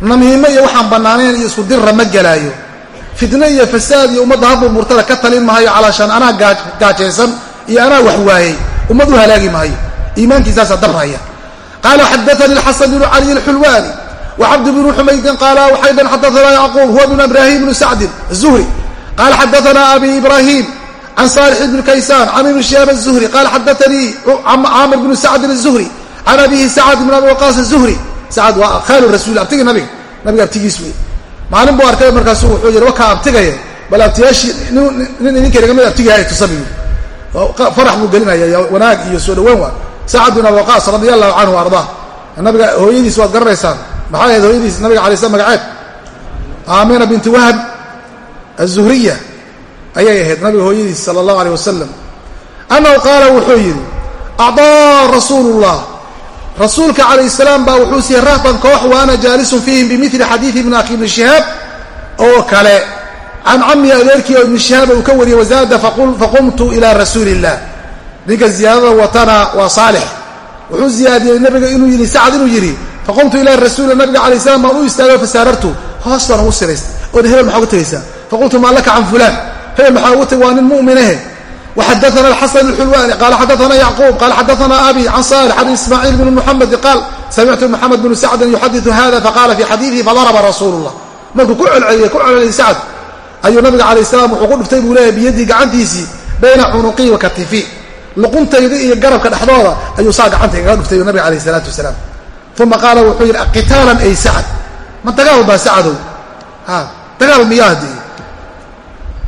namiimo iyo waxaan bannaanayn iyo isku dirra ma gelaayo fitne iyo fasaad iyo ummadda ha burburtada ka talin mahayo calaashaan anaa gaajaysan iyo anaa wax waayey ummad u halaagi mahayo iimaankiisaasaa darraya qaala xadaanii alxasan bnu cali alxulwaani wacabd bnu xumaydin qaala waxaydan xadaanaa yacquub huwa bnu ibraahim bnu sacdin azuhri qaala xadaanaa abi ibraahim can saalix ibni kaysaan can ibni shihaab azuhri qaala xadaanii caamir bnu sacdin azuhri can abihi sacad bn abi waqaas azuhri sacad waa khaalu rasuul abtigi nabiga nabiga abtigiis wey maalin buu arkay markaasu wuxuu yidhi wakaa abtigaye bal abtiyaashii nin idinka nagamid abtigaha ay tusabiyo farax buu gelinaya wanaag iyo soo dhawaan waa sacad bin abuqaas radia allahu canhu ardaa nabiga hooyadiis waad garanaysaan maxay ahayd hooyadiis nabiga alay slam magaceed aamina binti wahab azuhriya ayay ahayd nabiga hooyadiis sala allahu aleyh wasalam annahu qaala wuxuu yidhi acdaa rasuulu llah rasuulka calayh salaam baa wuxuu siiyey rahban koox wa ana jaalisun fiihim bimili xadiidi ibni akhi ibni shihaab oo kale. Can cammi adeerkii oo ibni shihaaba uu ka wariyey wazaada faqumtu ilaa rasuuli illah ninka ziyaadada watana waa saalix. Wuxuu ziyaadiyey nabiga inuu yidhi sacad inuu yidhi faqumtu ilaa rasuuli nabiga alay slam baan u istaagay fasaarartu hoos baan ugu siraystay. Oon hebel maxaa uga tegaysaa faqultu maa laka can fulaan hebel maxaa ugu tag waa nin muminahe waxadaana alxasan اxulwaani qaala xadaana yacquub qaala xadaana abi can salix an ismaaciil bn muxamedi qaal samictu moxamed bnu sacdan yuxadiu hada faqaala fii xadiidihi fadaraba rasuulu llah markuu ku celceliyey ku celceliyey sacd ayuu nabiga calayh salaam wuxuu ku dhuftay buu leeyahy biyadii gacantiisii bayna cunuqii wa katifi luquntayda iyo garabka dhexdooda ayuu saa gacanta igaga dhuftay bu nabiga calayh salaatu wasalaam uma qaala wuxuu yidhi qitaalan ay sacad ma dagaal baa sacadow dagaal miyaahdi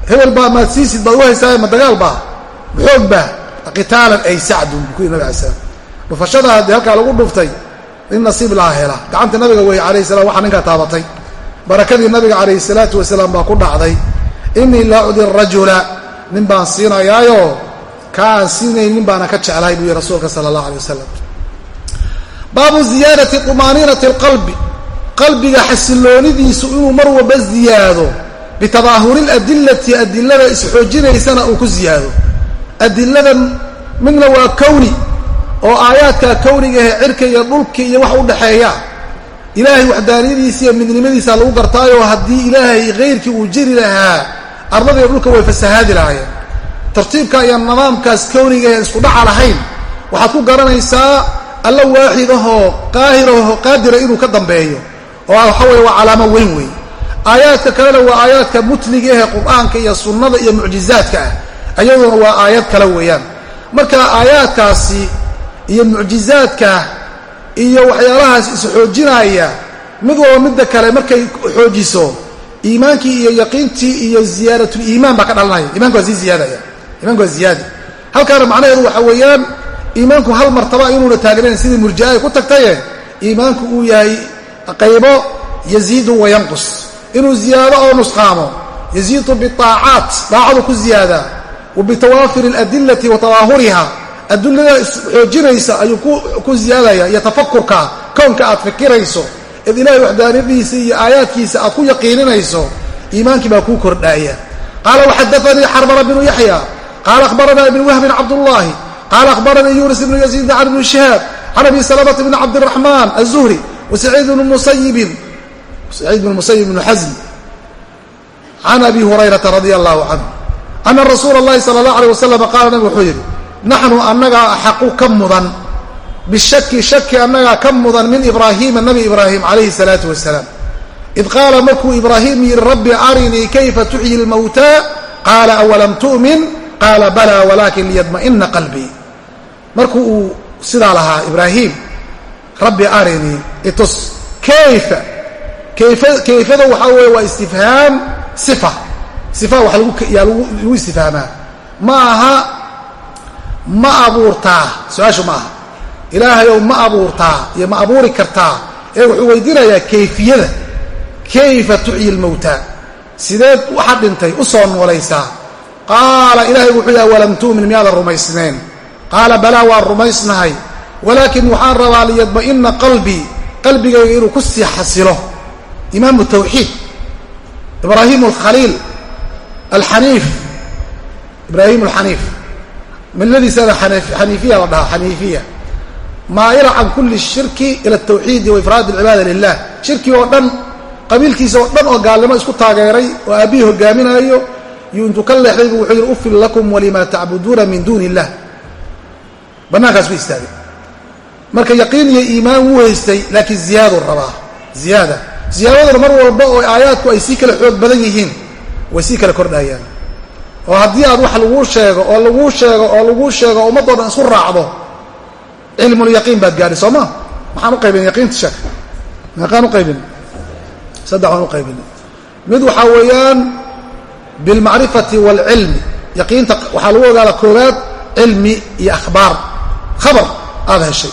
hebel baa maad siisid baad u haysaa ma dagaal baa? Xoog baa? Qitaalan ay sacdun buu ku yiri nabig alay slam dhufashada haddii halkaa lagu dhuftay in nasiib laha hela. Gacanta nabiga weeye alayh salam waxaa ninkaa taabatay. Barakadii nabiga calayhi salaatu wasalaam baa ku dhacday. Inii la udi rajula nin baan siinayaayo ka aan siinayn nin baana ka jeclahay buu yihi rasuulka sala allah alay wasalam baabu ziyaadati طumaaniinati اlqalbi qalbiga xasiloonidiisu inuu mar walba ziyaado bitabaahuri اladilati adilada isxoojinaysana uu ku ziyaado adiladan midna waa kowni oo aayaadka kowniga ahe cirka iyo dhulka iyo wax u dhexeeya ilaahay waxdaaniyadiisa iyo midnimadiisa lagu gartaayo haddii ilaahay kayrkii uu jiri lahaa ardada iyo dhulka way fasahaadi lahaayeen tartiibka iyo nidaamkaas kowniga ahe isku dhaca lahayn waxaad ku garanaysaa alla waaxid ahoo qaahirahoo qaadira inuu ka dambeeyo oo waxa weye waa calaamo weyn wey aayaadka kalena waa aayaadka mutliga ahe qur'aanka iyo sunnada iyo mucjizaadka ah. Ayaduna waa aayad kale weeyaan. Marka aayaadkaasi iyo mucjizaadka iyo waxyaalahaas isxoojinaya mid walba midda kale markay xoojiso iimaankii iyo yaqiintii iyo ziyaaratuliimaan baa ka dhalanaya. Imanku waa sii ziyaadaya. Imanku waa ziyaada halkaana macnaheedu waxa weeyaan iimaanku hal martaba inuuna taagnayn sidii murji'a ay ku tagtaye iimaanku uu yahay qaybo yaziidu wayanqus inuu ziyaado oo nusqaamo. Yaziidu biaacaat daacadu ku ziyaadaa wabitawaafir اladilati wa tawaahuriha. Adilada xoojinaysa ayuu ku ziyaadaya iyo tafakurka kownka aad fikirayso id ilahay waxdaaniyadiisa iyo aayaadkiisa aad ku yaqiininayso iimaankii baa kuu kordhaaya. Qaala waxadaanii xarbara bnu yaxya. Qaala akhbarana ibn wahbin cabdullahi qaala akhbaranii yunis ibnu yaziid can ibni shihaab can abi salamata bni cabdiraxmaan aلzuhri wasaciid bn musayibin saciid bn musayib bnu xasm can abi hurayrata radia allahu canhu ana rasuula اllahi sala اllah alيh wasalam qaala nabig wuxuu yidhi naxnu annagaa axaqu ka mudan bishaki shaki annagaa ka mudan min ibraahiima nabi ibraahim calayhi الsalaatu wasalaam id qaala markuu ibraahim yidhi rabbi arinii kayfa tuxyi اlmawtaa qaala awalam tu'min qaala bala walakin liyadma'ina qalbii markuu uu sidaa lahaa ibraahim rabbi arinii itus kayfa kayfada waxaa weeye waa istifhaam sifa. Sifa wax yaa lagu istifhaamaa. Ma aha ma abuurtaa. Su'aashu ma aha. Ilaahayow ma abuurtaa iyo ma abuuri kartaa. Ee wuxuu weydiinayaa kayfiyada. Kayfa tuxyi lmowtaa sideed waxa dhintay u soo noolaysaa qaala ilaahay wuxuu yaha walam tu'min miyaadan rumaysnayn? Qaala balaa waan rumaysnahay. Walaakin waxaan rabaa liyadma'ina qalbii. Qalbigayga inuu ku sii xasilo imaamu tawxiid ibraahim alkhaliil alxaniif ibraahim alxaniif milladiisana xaniifiya la dhahaa xaniifiya maa'ila can kulli shirki ila altawxiidi wa ifraad alcibaada lilah shirki oo dhan qabiilkiisa oo dhan oo gaalnimo isku taageeray oo aabbihii hogaaminaayo yuu intuu ka leexday buu wuxuu yidhi ufil lakum walima tacbuduuna min duuni illah bannaankaas ku istaagay marka yaqiin iyo iimaan wuu haystay laakiin ziyaaduu rabaa ziyaada ziyaadaduna mar walba oo aayaadku ay sii kala xoog badan yihiin way sii kala kordhayaan. oo haddii aad wax laguu sheego oo laguu sheego oo laguu sheego o ummaddoo dhan isku raacdo cilmulyaqiin baad gaadhi soo ma? Maxaan u qaybin yaqiinta sheek meeqaan u qaybin? Saddex waan u qaybin. Mid waxaa weeyaan bilmacrifati waalcilmi yaqiinta waxaa lagu ogaada koowaad cilmi iyo akhbaar. Khabar aada heshay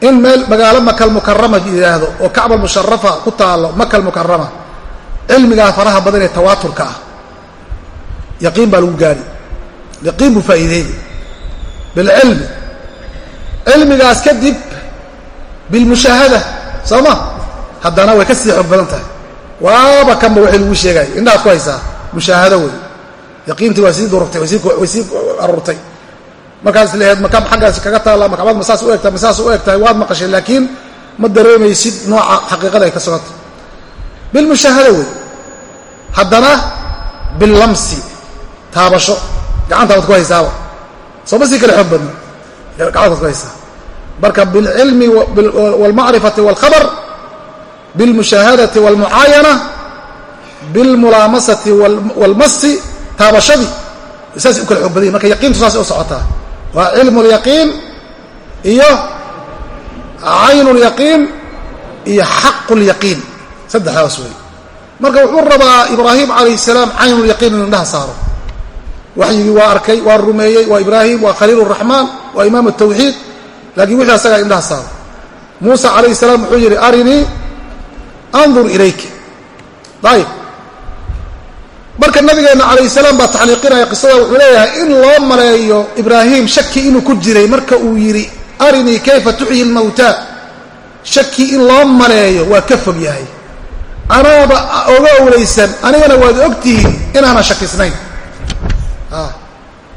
in meel magaalo makal mukarama yidhaahdo oo kacba musharafa ku taalo makal mukarama cilmigaa faraha badan ee tawaaturka ah yaqiin baa lagu gaari yaqiin buu faa'iideyni bilcilmi cilmigaas kadib bilmushaahada soo ma? Haddana way ka sii xoog badan tahay. Waaba kanba waxay lagu sheegaya indhahaad ku haysaa? Mushaahado wey yaqiintii waa sii durugtay way sii aruurtay markaas laheed ma aggaasi kaga taalla makabad ma u egtahay ma u eg waad maqashay laakiin ma dareemaysid nooca xaqiiqada ay ka socota bilmushaahada wey haddana billamsi taabasho gacantaabad ku haysaaba soo ma sii kale xoog badna gacantaad ku haysaa. Marka bilcilmi waalmacrifati waalkhabar bilmushaahadati waalmucaayana bilmulaamasati waalmasi taabashadii saas u kala xoog badanya marka yaqiintu saas u socotaa waa cilmu lyaqiin iyo caynu lyaqiin iyo xaqu lyaqiin saddexdaas wey marka wuxuu rabaa ibraahim calayh salaam caynulyaqiin inu indhaha saaro. Waxyigii waa arkay waa rumeeyey waa ibraahim waa khaliil raxmaan waa imaam tawxiid laakiin wixii asagaa indhaha saaro. Muusa calayhi salaam wuxuu yidhi arinii andur ilayka ayib marka nabigeenna calayh salaam baa taxliiqinaya qisada wuxuu leeyahay in loo maleeyo ibraahim shaki inuu ku jiray. Marka uu yidhi arinii kayfa tuxyi lmawtaa shaki in loo maleeyo waa ka fog yahay. Anaaba oga owlaysan anigana waad ogtihiin inaana shakisnayn.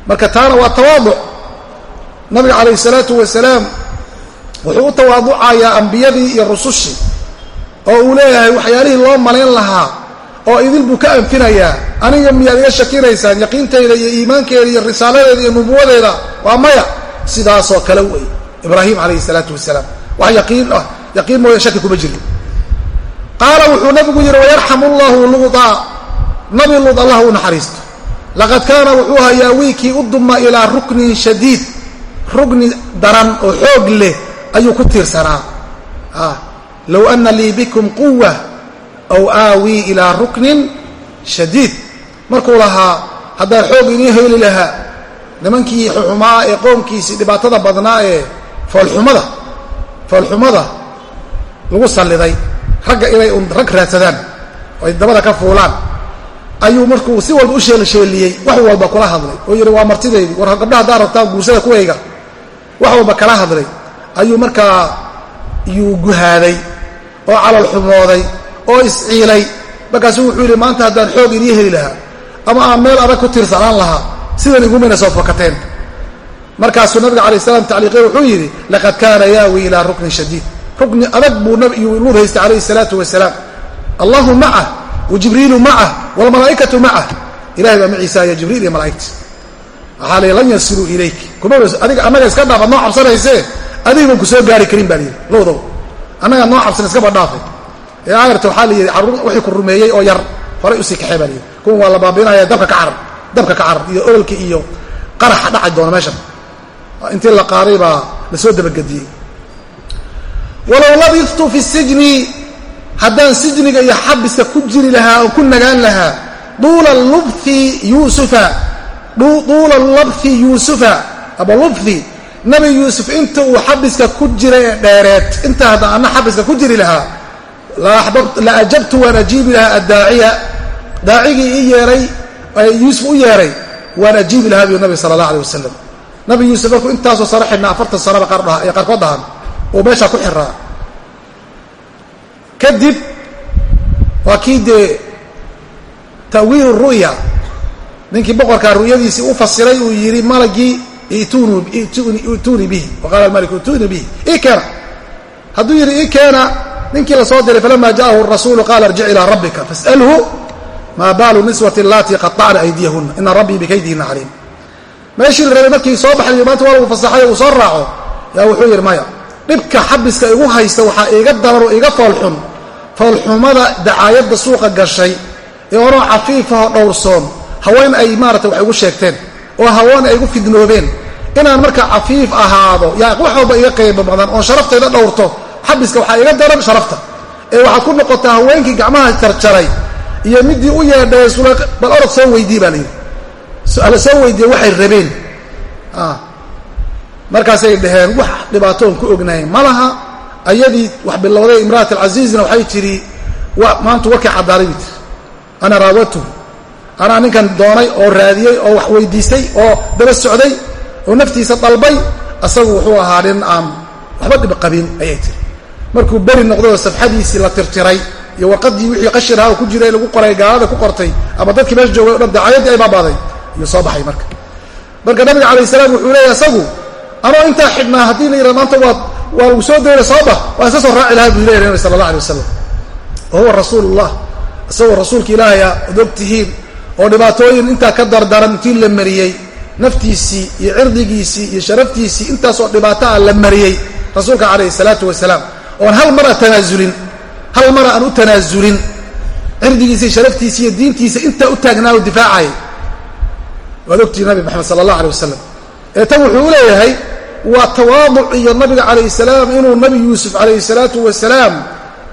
Marka taana waa tawaaduc. Nabiga calayh salaatu wasalaam wuxuu u tawaaducayaa ambiyadii iyo rusushii oo uu leeyahay waxyaalihii loo malayn lahaa oo idil buu ka anfinayaa aniga miyaad iga shakinaysaan yaqiinteyda iyo iimaankeeda iyo risaaladeeda iyo nubuwadeeda waa maya. Sidaasoo kale wey ibraahim calayhi salaatu wasalaam. Wax yaqiin ah yaqiin mooya shaki kuma jirin. Qaala wuxuu nabigu yidhi wayarxamu llahu luda. Nabi lud allah u naxariisto. Laqad kaana wuxuu hayaa wiikii u duma ilaa ruknin shadiid. Rugni daran oo xoog leh ayuu ku tiirsanaa. Low ana lii bikum quwa aw aawii ilaa ruknin shadiid. Markuu lahaa haddaan xoog inii heli lahaa nimankii xumaa ee qoomkiisii dhibaatada badnaa ee foolxumada foolxumada lagu salliday ragga inay un rag raadsadaan oo ay dabada ka fuulaan ayuu markuu si walba u sheelsheeliyey wax walba kula hadlay oo yidhi waa martideydii war gabdha haddaa rabtaan guursada kuwayga wax walba kala hadlay. Ayuu markaa yuu guhaaday oo calal xumooday oo isciilay. Markaasuu wuxuu yidhi maanta haddaan xoog inii heli lahaa ama aan meel adag ku tiirsanaan lahaa sidan igumayna soo fakateen markaasuu nabiga alay slam tacliiqiya wuxuu yidhi laqad kaana yaawi ilaa ruknin shadiid. Rukni adag buu nuur haystay calayhi salaatu wasalaam allahu macah wajibriilu macah wlmalaa'ikatu macah ilahay baa maciisa iyo jibriil iyo malaa'igti. Waxaa la lan yasiluu ilayk. Adiga annaga iska dhaaf ad noo cabsanaysee adiga ku soo gaari karin baa layidhi lowdow annagaa noo cabsan iskaba dhaafay ee aayarta waxaa la yidhi carruur wixii ku rumeeyey oo yar horay u sii kaxee baa layidhi kuwan waa la baabinaya dabka ka carar dabka ka carar iyo ololka iyo qaraxa dhaci doona meeshan. Intii la qaaday baa la soo dabagediyey. Walow labiftu fi sijni haddaan sijniga iyo xabiska ku jiri lahaa oo ku nagaan lahaa duula lubfi yuusufa duula labfi yuusufa aba lubfi nabi yuusuf inta uu xabiska ku jiray ee dheereed inta hadda ana xabiska ku jiri lahaa la ajabtu waan ajiibi lahaa addaaciya. Daacigii ii yeeray yuusuf u yeeray waan ajiibi lahaa biyu nabi sala allah aleh wasalam nabi yuusuf markuu intaasoo sano xidhnaa afartan sanaba qaarkood dhahan uu meeshaa ku xiraa kadib waa kii dee ta'wiilu ru'ya. Ninkii boqorkaa ru'yadiisii u fasiray uu yidhi malagii ituunii bihi. Waqala almaliku ituunii bihi ii keena. Hadduu yidhi ii keena ninkii la soo diray falama ja'ahu rasuulu qaala irjic ilaa rabbika fas'alhu maa baalu niswati allatii qaطacna aydiyahuna ina rabbii bikaydihinna caliim. Meeshii la rabay markii soo baxay maanta waa lagu fasaxay uu soo raaco. Yaa wuxuu yidhi maya dhibka xabiska igu haysta waxaa iiga daran oo iiga foolxun. Foolxumada dacaayadda suuqa gashay ee horoo cafiifahoo dhowrsoon haween ay maarata wax igu sheegteen oo haween ay igu fidnoobeen. Inaan marka cafiif ahaado yaa wax walba iga qaybo badan oon sharaftayda dhowrto xabiska waxaa iga daran sharafta. Ee waxaad ku noqotaa haweenkii gacmaha jarjaray iyo midii u yeedhay bal orod soo weydii baa layidhi ala soo weydiiye waxay rabeen. Markaasay dhaheen wax dhibaatoon ku ognahay ma laha. Ayadii wax bilowday imra'at alcasiizna waxay tidhi maanta warkii caddaaday bay tiri ana raawatuhu anaa ninkan doonay oo raadiyey oo wax weydiistay oo daba socday oo naftiisa dalbay asagu wuxuu ahaa nin aan waxba dhib qabin ayay tiri markuu beri noqday oo safxadiisii la tirtiray iyo warqadii wixii qashiraha ku jiray lagu qoray gaalada ku qortay ama dadkii meesha joogay o dacayaddii ay baabaaday iyuu soo baxay marka. Marka nabiga calayh salaam wuxuu leeyahy asagu anoo intaa xidhnaa haddii la yidhah maanta waad waa lagu soo dayna soo bax waa iska soo raaci lahaa buu leeyahy nabi sala allah alay wasalam wa huwa rasuulullah isagoo rasuulka ilaahaya ad og tihiin oo dhibaatooyin intaa ka dardaran intii la mariyey naftiisii iyo cirdigiisii iyo sharaftiisii intaasoo dhibaato ah la mariyey rasuulka calayhi salaatu wasalaam oon hal mara tanaasulin hal mara aan u tanaasulin cirdigiisa sharaftiisa iyo diintiisa intaa u taagnaa u difaacayay waad ogtihi nabi maxamed sala allah alay wasalam ee tan wuxuu u leeyahay waa tawaaduc iyo nabiga calayhi salaam inuu nabi yuusuf calayhi salaatu wasalaam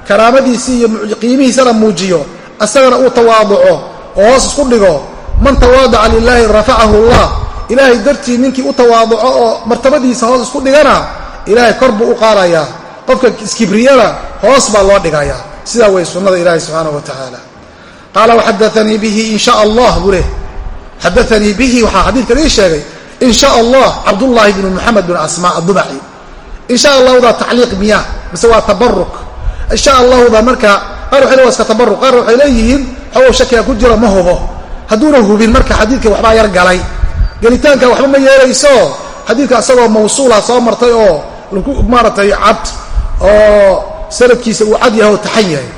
karaamadiisii iyo qiimihiisana muujiyo asagana uu tawaaduco oo hoos isku dhigo man tawaadaca lilaahi rafacahu allah. Ilaahay dartii ninkii u tawaaduco oo martabadiisa hoos isku dhigana ilaahay kor buu u qaadayaa qofka iskibriyada hoos baa loo dhigayaa sidaa way sunnada ilaahi subxaanahu wa tacaala qaala waxadaanii bihi in sha allah buu leh bihi waxaa xadiidkan ii sheegay in sha allah cabdullaahi bnu muxamed bin asmaa adubaci in sha allahda tacliiq miya mise waa tabaruk in sha allahda marka qaar waxay le wa iska tabaruk qaar waxay leeyihiin xogow shakiga ku jiro ma hubo. Hadduuna hubin marka xadiidka waxbaa yar galay. Gelitaanka waxba ma yeelayso. Xadiidka isagoo mawsuula soo martay oo lagu maaratay cad oo sanadkiisa uu cad yahay oo taxan yahay.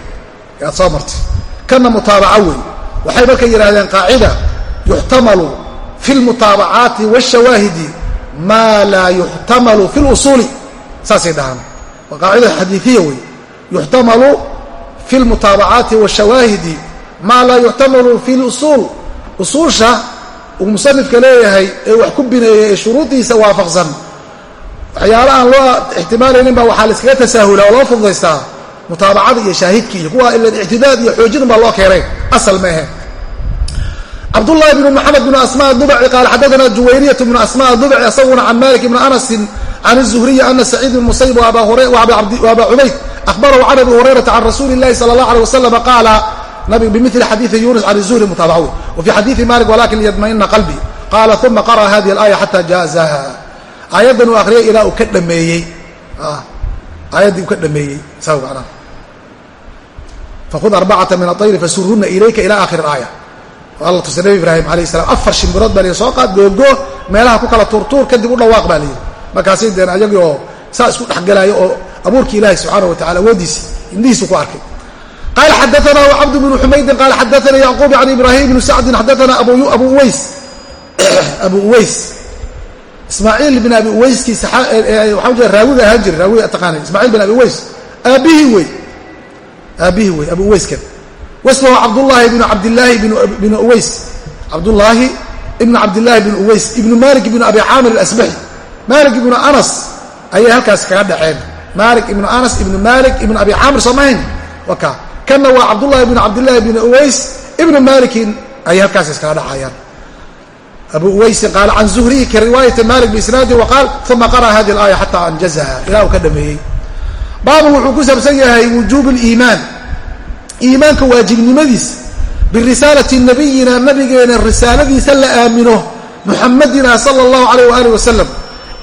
Ayaad soo martay? Kana mutaabaco wey waxay marka yidhahdeen qaacida yuxtamalu fi lmutaabacaati wاshawaahidi maa laa yuxtamalu fi lusuuli saasay dhahaan. Waa qaacida xadiiiya wey yuxtamalu fi lmutaabacaati wاshawaahidi maa laa yuxtamalu fi lusuul usuusha uu musanifka leeyahay ee wax ku bineeyey ee shuruudiisa waafaqsan waxyaala aan loo ixtimaalaynin baa waxaa la iskaga tasaahula oo loo fududaystaa mutaabacada iyo shaahidki iyo kuwa ila ictidaad iyo xoojin baa loo keenay asal meehe cabdullahi bnu maxamed bnu asma dubaci qaal xadaana juwayriyat bnu asma dubaci asaguna can malik ibni anasin can الzuhriyi ana saciid bn musayb aba cubayd ahbarahu can abi hurayrata can rasuuli اlahi salى اlah alيه wasalam qaala nabig bimili xadiidi yunus can zuhri mutaabacawi wa fi xadiidi malik walakin liyadmaina qalbi qaala uma qara'a hadihi اlaaya xata jaazaha aayaddan uu akriyay ilaa uu ka dhameeyey. Aayaddii uu ka dhameeyey saa manaa fakud arbacata min aطayri fasurhuna ilayka ila akhir اaaya alla tusa nebi ibraahim alayh salam afar shimbirood baa lihi soo qaad googoo meelaha ku kala tuurtuur kadib u dhawaaq baa layidhi markaasay deen ayagii oo saa isku dhexgelaayo oo abuurkii ilaahi subxaana wa tacala awooddiisi indhihiisu ku arkay. Qaala xadaana wcabd bnu xumaydin qaala xadaana yacquub can ibraahim bni sacdin xadaana abu uways. Abu uways ismaaciil bin abi uwayskii waxaa jira raawiga ahaan jira raawiga taqaana ismaaciil bin abi uways aabbihii wey aabbihii wey abu uwayskan wasmahu cabdullaahi bnu cabdillaahi bn uways cabdullaahi ibnu cabdillaahi bn uways ibnu malik ibnu abi caamir alasbaxi malik ibnu anas ayay halkaas kaga dhaceen. Malik ibnu anas ibnu malik ibnu abi caamir soo mahayn? Waka. Kanna waa cabdullahi bnu cabdillahi bn uways ibnu malikin ayay halkaas iskaga dhacayaan abu uwaysin qaala can zuhriyi ka riwaayati malik biisnaadi waqaal uma qara'a hadi alaaya xataa anjazaha. Ilaa uu ka dhameeyey. Baabun wuxuu ku saabsan yahay wujuub liimaan iimaanka waajibnimadiisa birisaalati nabiyina nabigeena risaaladiisa la aamino muxamadina sala allahu alayh waaalih wasalam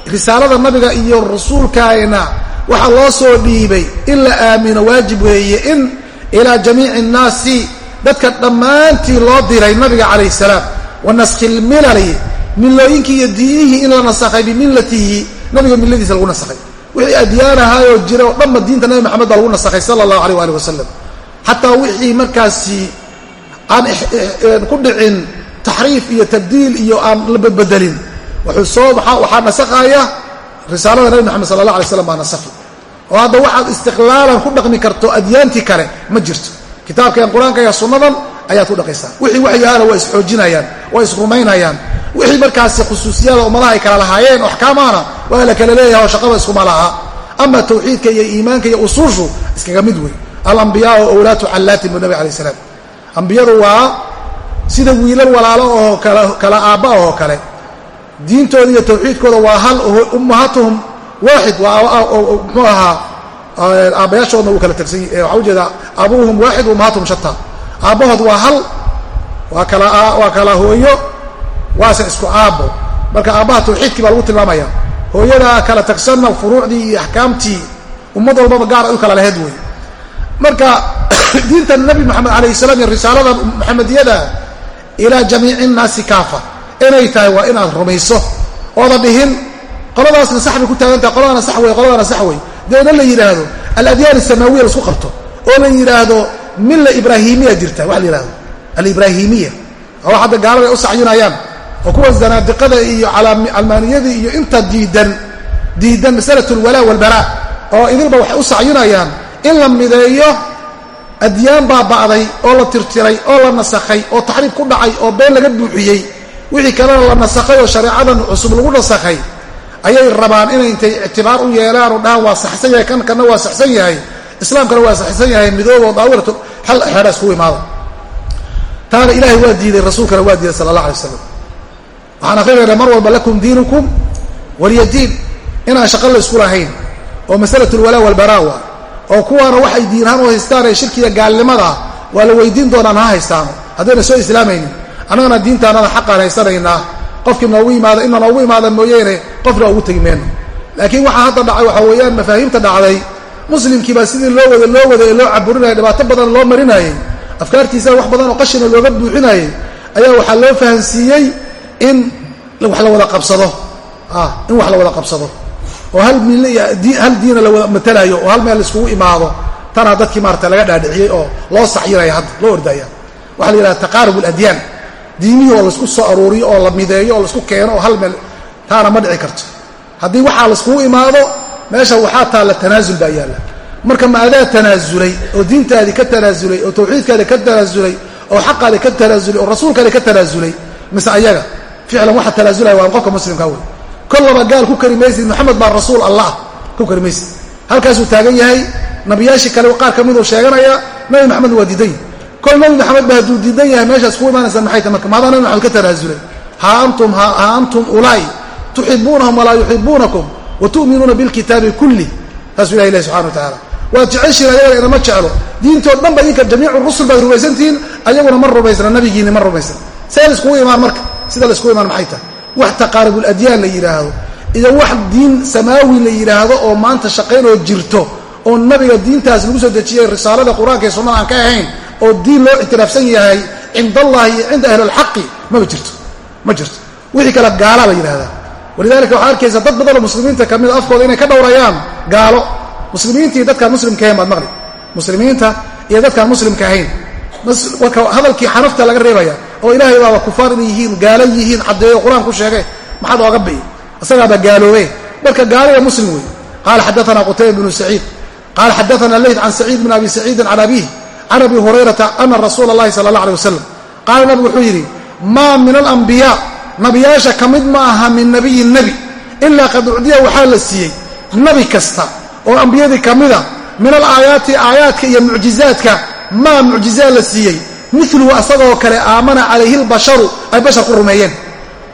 risaalada nabiga iyo rasuulkaayna waxaa loo soo dhiibay in la aamino waajib weeye in ilaa jamiici nnaasi dadka dhammaantii loo diray nabiga calayh salaam wa naskhi lmilali millooyinkii iyo diinihii in la nasakhay bimillatihi nabiga milladiisa lagu nasakhay. Wixii adyaanahaayoo jira oo dhanba diinta nabi maxamed baa lagu nasakhay sala allahu alayh waali wasalam xataa wixii markaasi aan ku dhicin taxriif iyo tabdiil iyo aan la badbedelin wuxuu soo waxaa nasakhaaya risaalada nabi maxamed sala allah alay slam baa nasakhi oo hadda waxaad istiqlaalan ku dhaqmi karto adyaantii kale ma jirto. Kitaabkan qur'aanka iyo sunnadan ayaad ku dhaqaysaa. Wixii waxyaala waa isxoojinayaan waa isrumaynayaan. Wixii markaasi khusuusiyada ummadaha ay kala lahaayeen oo axkaamaana waa la kala leeyahay oo shaqada iskuma laha ama tawxiidka iyo iimaanka iyo usuushu iskaga mid wey alambiyaau owlaatu callaatin bu nabi alay salaam. Ambiyadu waa sida wiilal walaalo oo kala aabba oo kale. Diintooda iyo tawxiidkooda waa hal ummahatuhum waaxid mxuu ahaa aabbayaashoodna uu kala tegsan waxaa u jeedaa abuuhum waaxid ummahatuhum shata aabbahood waa hal waa kala hooyo waase isku aabbo. Marka aabbaha tawxiidkii baa lagu tilmaamaya hooyadaa kala tagsanna furuucdii iyo axkaamtii ummad walbaba gaar ay u kala laheyd wey marka diinta nabi moxamed alayh salaam iyo risaalada maxamediyada ilaa jamiici nnaasi kaafa inay tahay waa inaad rumayso ooda dhihin qoladaasna sax bay ku taagantaha qoladana sax wey qoladana sax wey deena la yidhaahdo aladyaan asamaawiya la isku qabto oo la yidhaahdo milla ibraahimiya jirta waxa la yidhahdo alibraahimiya. Oo hadda gaalada ay u sacyinayaan oo kuwa zanaadiqada iyo calmaaniyadii iyo inta diidan diidan masalat lwalaa walbalaa oo idilba waxay u sacyinayaan in la mideeyo adyaan baaba'day oo la tirtiray oo la nasakhay oo taxriif ku dhacay oo been laga buuxiyey. Wixii kalena la nasakhay oo shareecadan cusub lagu nasakhay ayay rabaan inay intay ictibaar u yeelaan oo dhahaan waa saxsan yahay kan kana waa saxsan yahay islaamkana waa saxsan yahay midoobo daawiratu hal xeedha iskugu imaada taana ilaahay waa diiday rasuulkana waa diiday sala allah alay waslam waxaan akrinaynaa mar walba lakum diinukum waliya diin inaan shaqo la isku lahayn oo masalat lwalaa walbaraa waa oo kuwaana waxay diinahaan u haystaan ee shirkiga gaalnimada waa la weydiin doonaan ha haystaano. Haddayna soo islaamaynin. Annagana diintaanada xaqaan haysanaynaa qofkii noogu yimaada ina noogu imaada mooyeene qofna ugu tegi mayno laakiin waxaa hadda dhacay waxaa weeyaan mafaahiimta dhacday muslimkii baa sidii loo wada loo wada ee loo caburinayay dhibaato badan loo marinayay afkaartiisana wax badan oo qashina looga buuxinayay ayaa waxaa loo fahansiiyey in wax la wada qabsado. In wax la wada qabsado. Oo hal diina la wada matalayo oo hal meel laiskugu imaado tanaa dadkii maarata laga dhaadhiciyey oo loo sacyinaya hadda loo ordaya waxaa la yidhaha taqaarub aladyaan diinihii oo la isku soo aruuriyo oo la mideeyo oo la isku keeno oo hal meel taana ma dhici karto. Haddii waxaa laiskugu imaado meesha waxaa taalla tanaasul baa yaalla. Marka ma adaa tanaasulay oo diintaadii ka tanaasulay oo tawxiidkaadi ka tanaasulay oo xaqaadi ka tanaasulay oo rasuulkaadi ka tanaasulay mise ayaga? Ficlan waxa tanaasulaya waa qofka muslimka wey kollaba gaal ku kari maysid moxamed baa rasuul allah ku kari maysid. Halkaasuu taagan yahay nabiyaashii kale qaar ka miduu sheeganaya nabi maxamedna waa diidan yahy kol nabi maxamed ba hadduu diidan yahay meeshaas ku imaanaysaa maxay ta marka? Maadaa nabi maxamed ka tanaasulay ha antum ha antum ulaa'i tuxibuunahum walaa yuxibuunakum wa tu'minuuna bilkitaabi kulli saasuu ilahi ilahi subxana wa tacaala waad jeceshiin ayagana inama jeclo diintood dhan ba idinka jamiicu rusul baad rumaysantihiin ayaguna ma rumaysna nabigiinni ma rumaysna see laiskugu imaan marka sida laiskugu imaan maxay tahay wax taqaarubuladyaan la yidhaahdo iyo wax diin samaawi la yidhaahdo oo maanta shaqaynoo jirto oo nabiga diintaas lagu soo dejiyey risaalada qur'aanka iyo sunnada aan ka ahayn oo diin loo ictiraafsan yahay cinda allahi iyo cinda ahli alxaqi maba jirto ma jirto wixii kale gaala la yidhahdaa walidalika waxaa arkaysa dad badanoo muslimiinta ka mida afkooda inay ka dhowrayaan gaalo. Muslimiinta iyo dadkaan muslimka ahayn baad maqli. Muslimiinta iyo dadkaan muslimka ahayn. Marka hadalkii xanafta laga reebaya oo ilaahay baaba kufaar inay yihiin gaalo yihiin caddeeyo qur'aan ku sheege maxaad ooga bi'i isagaaba gaaloobe marka gaaliga muslim wey qaala xadaana qutayba bnu saciid. Qaala xadaana leyt can saciid bn abi saciidin can abiih can abi hurayrata ana rasuula اllahi sala allah alay wasalam qaala nabigu wuxuu yidhi maa min alambiyaa nabiyaasha ka mid ma aha min nabiyin nebi ilaa qad ucdiya waxaa la siiyey nebi kasta oo ambiyadii ka mida min alaayaati aayaadka iyo mucjizaadka maa mucjizaa la siiyey. Miluhu asagoo kale aamana calayhi lbasharu ay bashar ku rumeeyeen.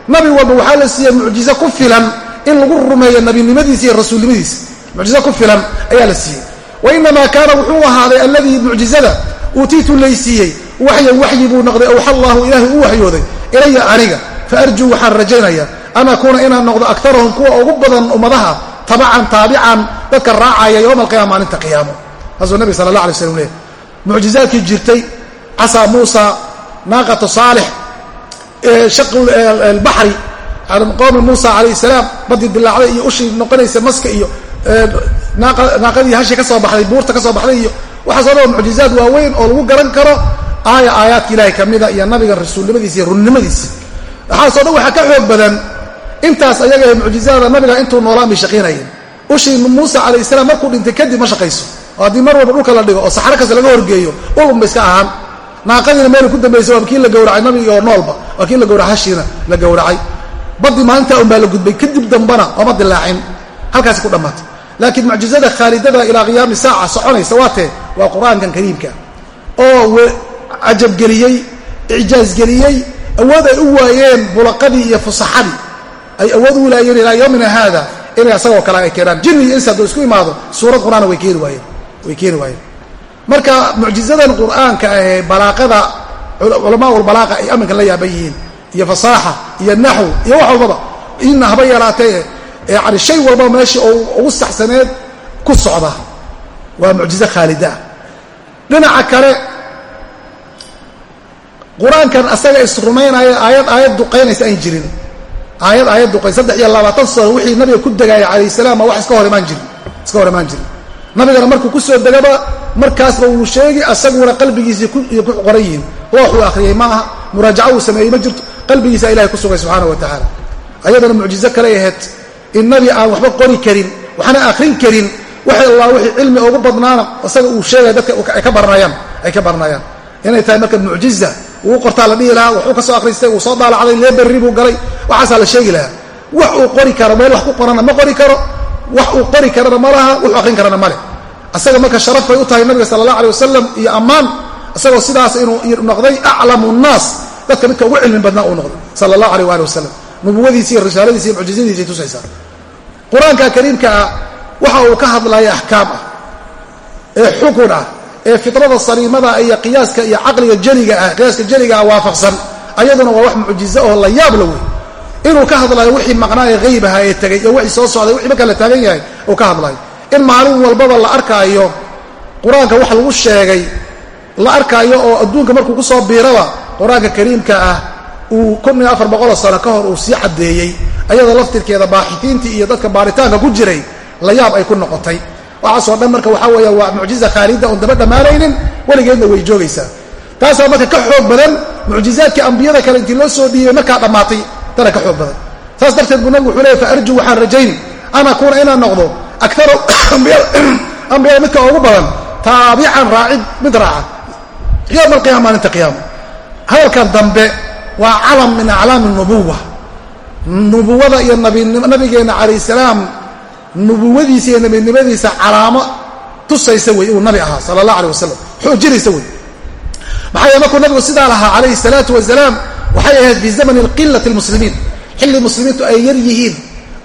Nabi walba waxaa la siiyey mucjize ku filan in lagu rumeeyo nabinimadiisa iyo rasuulnimadiisa. Mucjize ku filan ayaa la siiyey. Wa inamaa kaana wuxuu ahaaday alladii mucjizada uutiitu laysiiyey waxyan waxyi buu noqday awxa allahu ilaahay u waxyooday ilaya aniga faarjuu waxaan rajaynayaa an akuuna inaan noqdo akarahum kuwa ugu badan ummadaha tabacan taabican dadka raacaya yowma alqiyama maalinta qiyaamo taasuu nabi sala allah alay slam leehy mucjizaadkii jirtay casaa muusa naaqatu saalix shaqu albaxri qowmi muusa calayh salaam badii dilaacday iyo ushii noqonaysa maska iyo naaqadii hashi ka soo baxday buurta ka soo baxday iyo waxaasoo dhan mucjizaad waaweyn oo lagu garan karo aaya aayaadka ilaahay ka mida iyo nabiga rasuulnimadiisa iyo runnimadiisa waxaasoo dhan waxaa ka xoog badan intaas ayaga ee mucjizaada nabiga intuu noolaan bay shaqaynayeen. Ushii muusa calayh salaam markuu dhintay kadib ma shaqayso. Oo haddii mar walba dhulka la dhigo oo saxro kasta laga horgeeyo ulunba iska ahaan. Naaqadiina meelu ku dambaysay waa kii la gowracay nabiga oo noolba waa kii la gowracay hashiina la gowracay. Badii maalintaa unbaa la gudbay kadib dambana ooma dilaacin halkaasi ku dhammaatay. Laakiin mucjizada khaalidada ilaa qiyaami saaca soconaysa waa tee waa qur'aankan kariimka. Oo cajabgeliyey icjaazgeliyey awood ay u waayeen bulaqadii iyo fusaxadii. Ay awood u laayeen ilaa yowmina haada inay asagoo kale ay keenaan jinni iyo insi hadduu isku imaado suurad qur'aana way keeni waayeen way keeni waayeen. Marka mucjizadan qur'aanka ahee balaaqada culamaa ulbalaaqa ay aminkan la yaaban yihiin iyo fasaaxa iyo naxw iyo wax walbaba inna haba yaraatee yani shay walba meeshii ugu saxsaneed ku socda. Waa mucjizo khaalidaa dhinaca kale qur'aankan asaga isrumaynaya aayad aayad duqaynaysa ayn jirin. Aayad aayad duqayn saddex iyo labaatan sano wixii nabiga ku degaaya calayh salaam ma wax iska hor imaan jirin. Iska hor imaan jirin. Nabigana markuu ku soo degaba markaasba wuu sheegi asaguna qalbigiisii ku qoran yihiin. Looxuu akhriyey ma aha. Muraajaco uu sameeyey ma jirto. Qalbigiisa ilahay ku sugay subxaana wa tacaala. Ayadana mucjizo kaley ahayd in nabi aan waxba qori karin waxna akhrin karin waxay allah wixii cilmi ugu badnaana isaga uu sheegaya dadka ay ka baranayaan inay tahay marka mucjiza wuu qortaa la dhihi lahaa waxuu ka soo akhristay wuu soo daalacday lee berri buu galay. Waxaasaa la sheegi lahaa wax uu qori karo meel wax ku qorana ma qori karo wax uu qori karana ma laha wuxuu akhrin karana ma leh. Asaga marka sharaf bay u tahay nabiga sala allah alay wasalam iyo ammaan isagoo sidaas inuu noqday aclamu nnaas dadka midka ugu cilmi badnaa uu noqday sala allah aleyh waali wasalam nubuwadiisi iyo risaaladiisi iyo mucjizadiisay tusaysaa. Qur'aanka kariimka ah waxa uu ka hadlaya axkaam ah ee xukun ah ee fitrada saliimada iyo qiyaaska iyo caqliga jeliga ah qiyaaska jeliga ah waafaqsan. Ayaduna waa wax mucjizo oo la yaab la wey. Inuu ka hadlayo wixii maqnaa ee haybaha ee tegay iyo wixii soo socday wixii marka la taagan yahay uu ka hadlayo in maalin walbaba la arkaayo qur'aanka wax lagu sheegay la arkaayo oo adduunka markuu ku biiraba qur'aanka kariimka ah uu sano ka hor uu sii caddeeyey. Ayadoo laftirkeeda baaxifiintii iyo dadka baaritaanka ku jiray la yaab ay ku noqotay waxaasoo dhan marka waxaa weeya waa mucjiza khaalida oon daba dhammaanaynin weligeedna way joogaysaa. Taasaa marka ka xoog badan mucjizaadkii ambiyada kale intii loo soo dhiibay markaa dhammaatay tana ka xoog badan. Saas darteed buu nabigu wuxuu leey fa arju waxaan rajayni an akuuna inaan noqdo akaru ambiyada midka ugu badan taabican raacid mid raaca. Yowma alqiyama maalinta qiyaama. Hadalkan dambe waa calam min aclaami nubuwa nubuwada iyo nabigeenna calayh salaam nubuwadiisa iyo nebinimadiisa calaamo tusaysa wey uu nabi ahaa sala allah aleh wasalam xoojinaysa wey maxaa yee markuu nabigu sidaa lahaa calayhi salaatu wasalaam waxay ahayd fii zamani qilati lmuslimiin xilli muslimiintu ay yar yihiin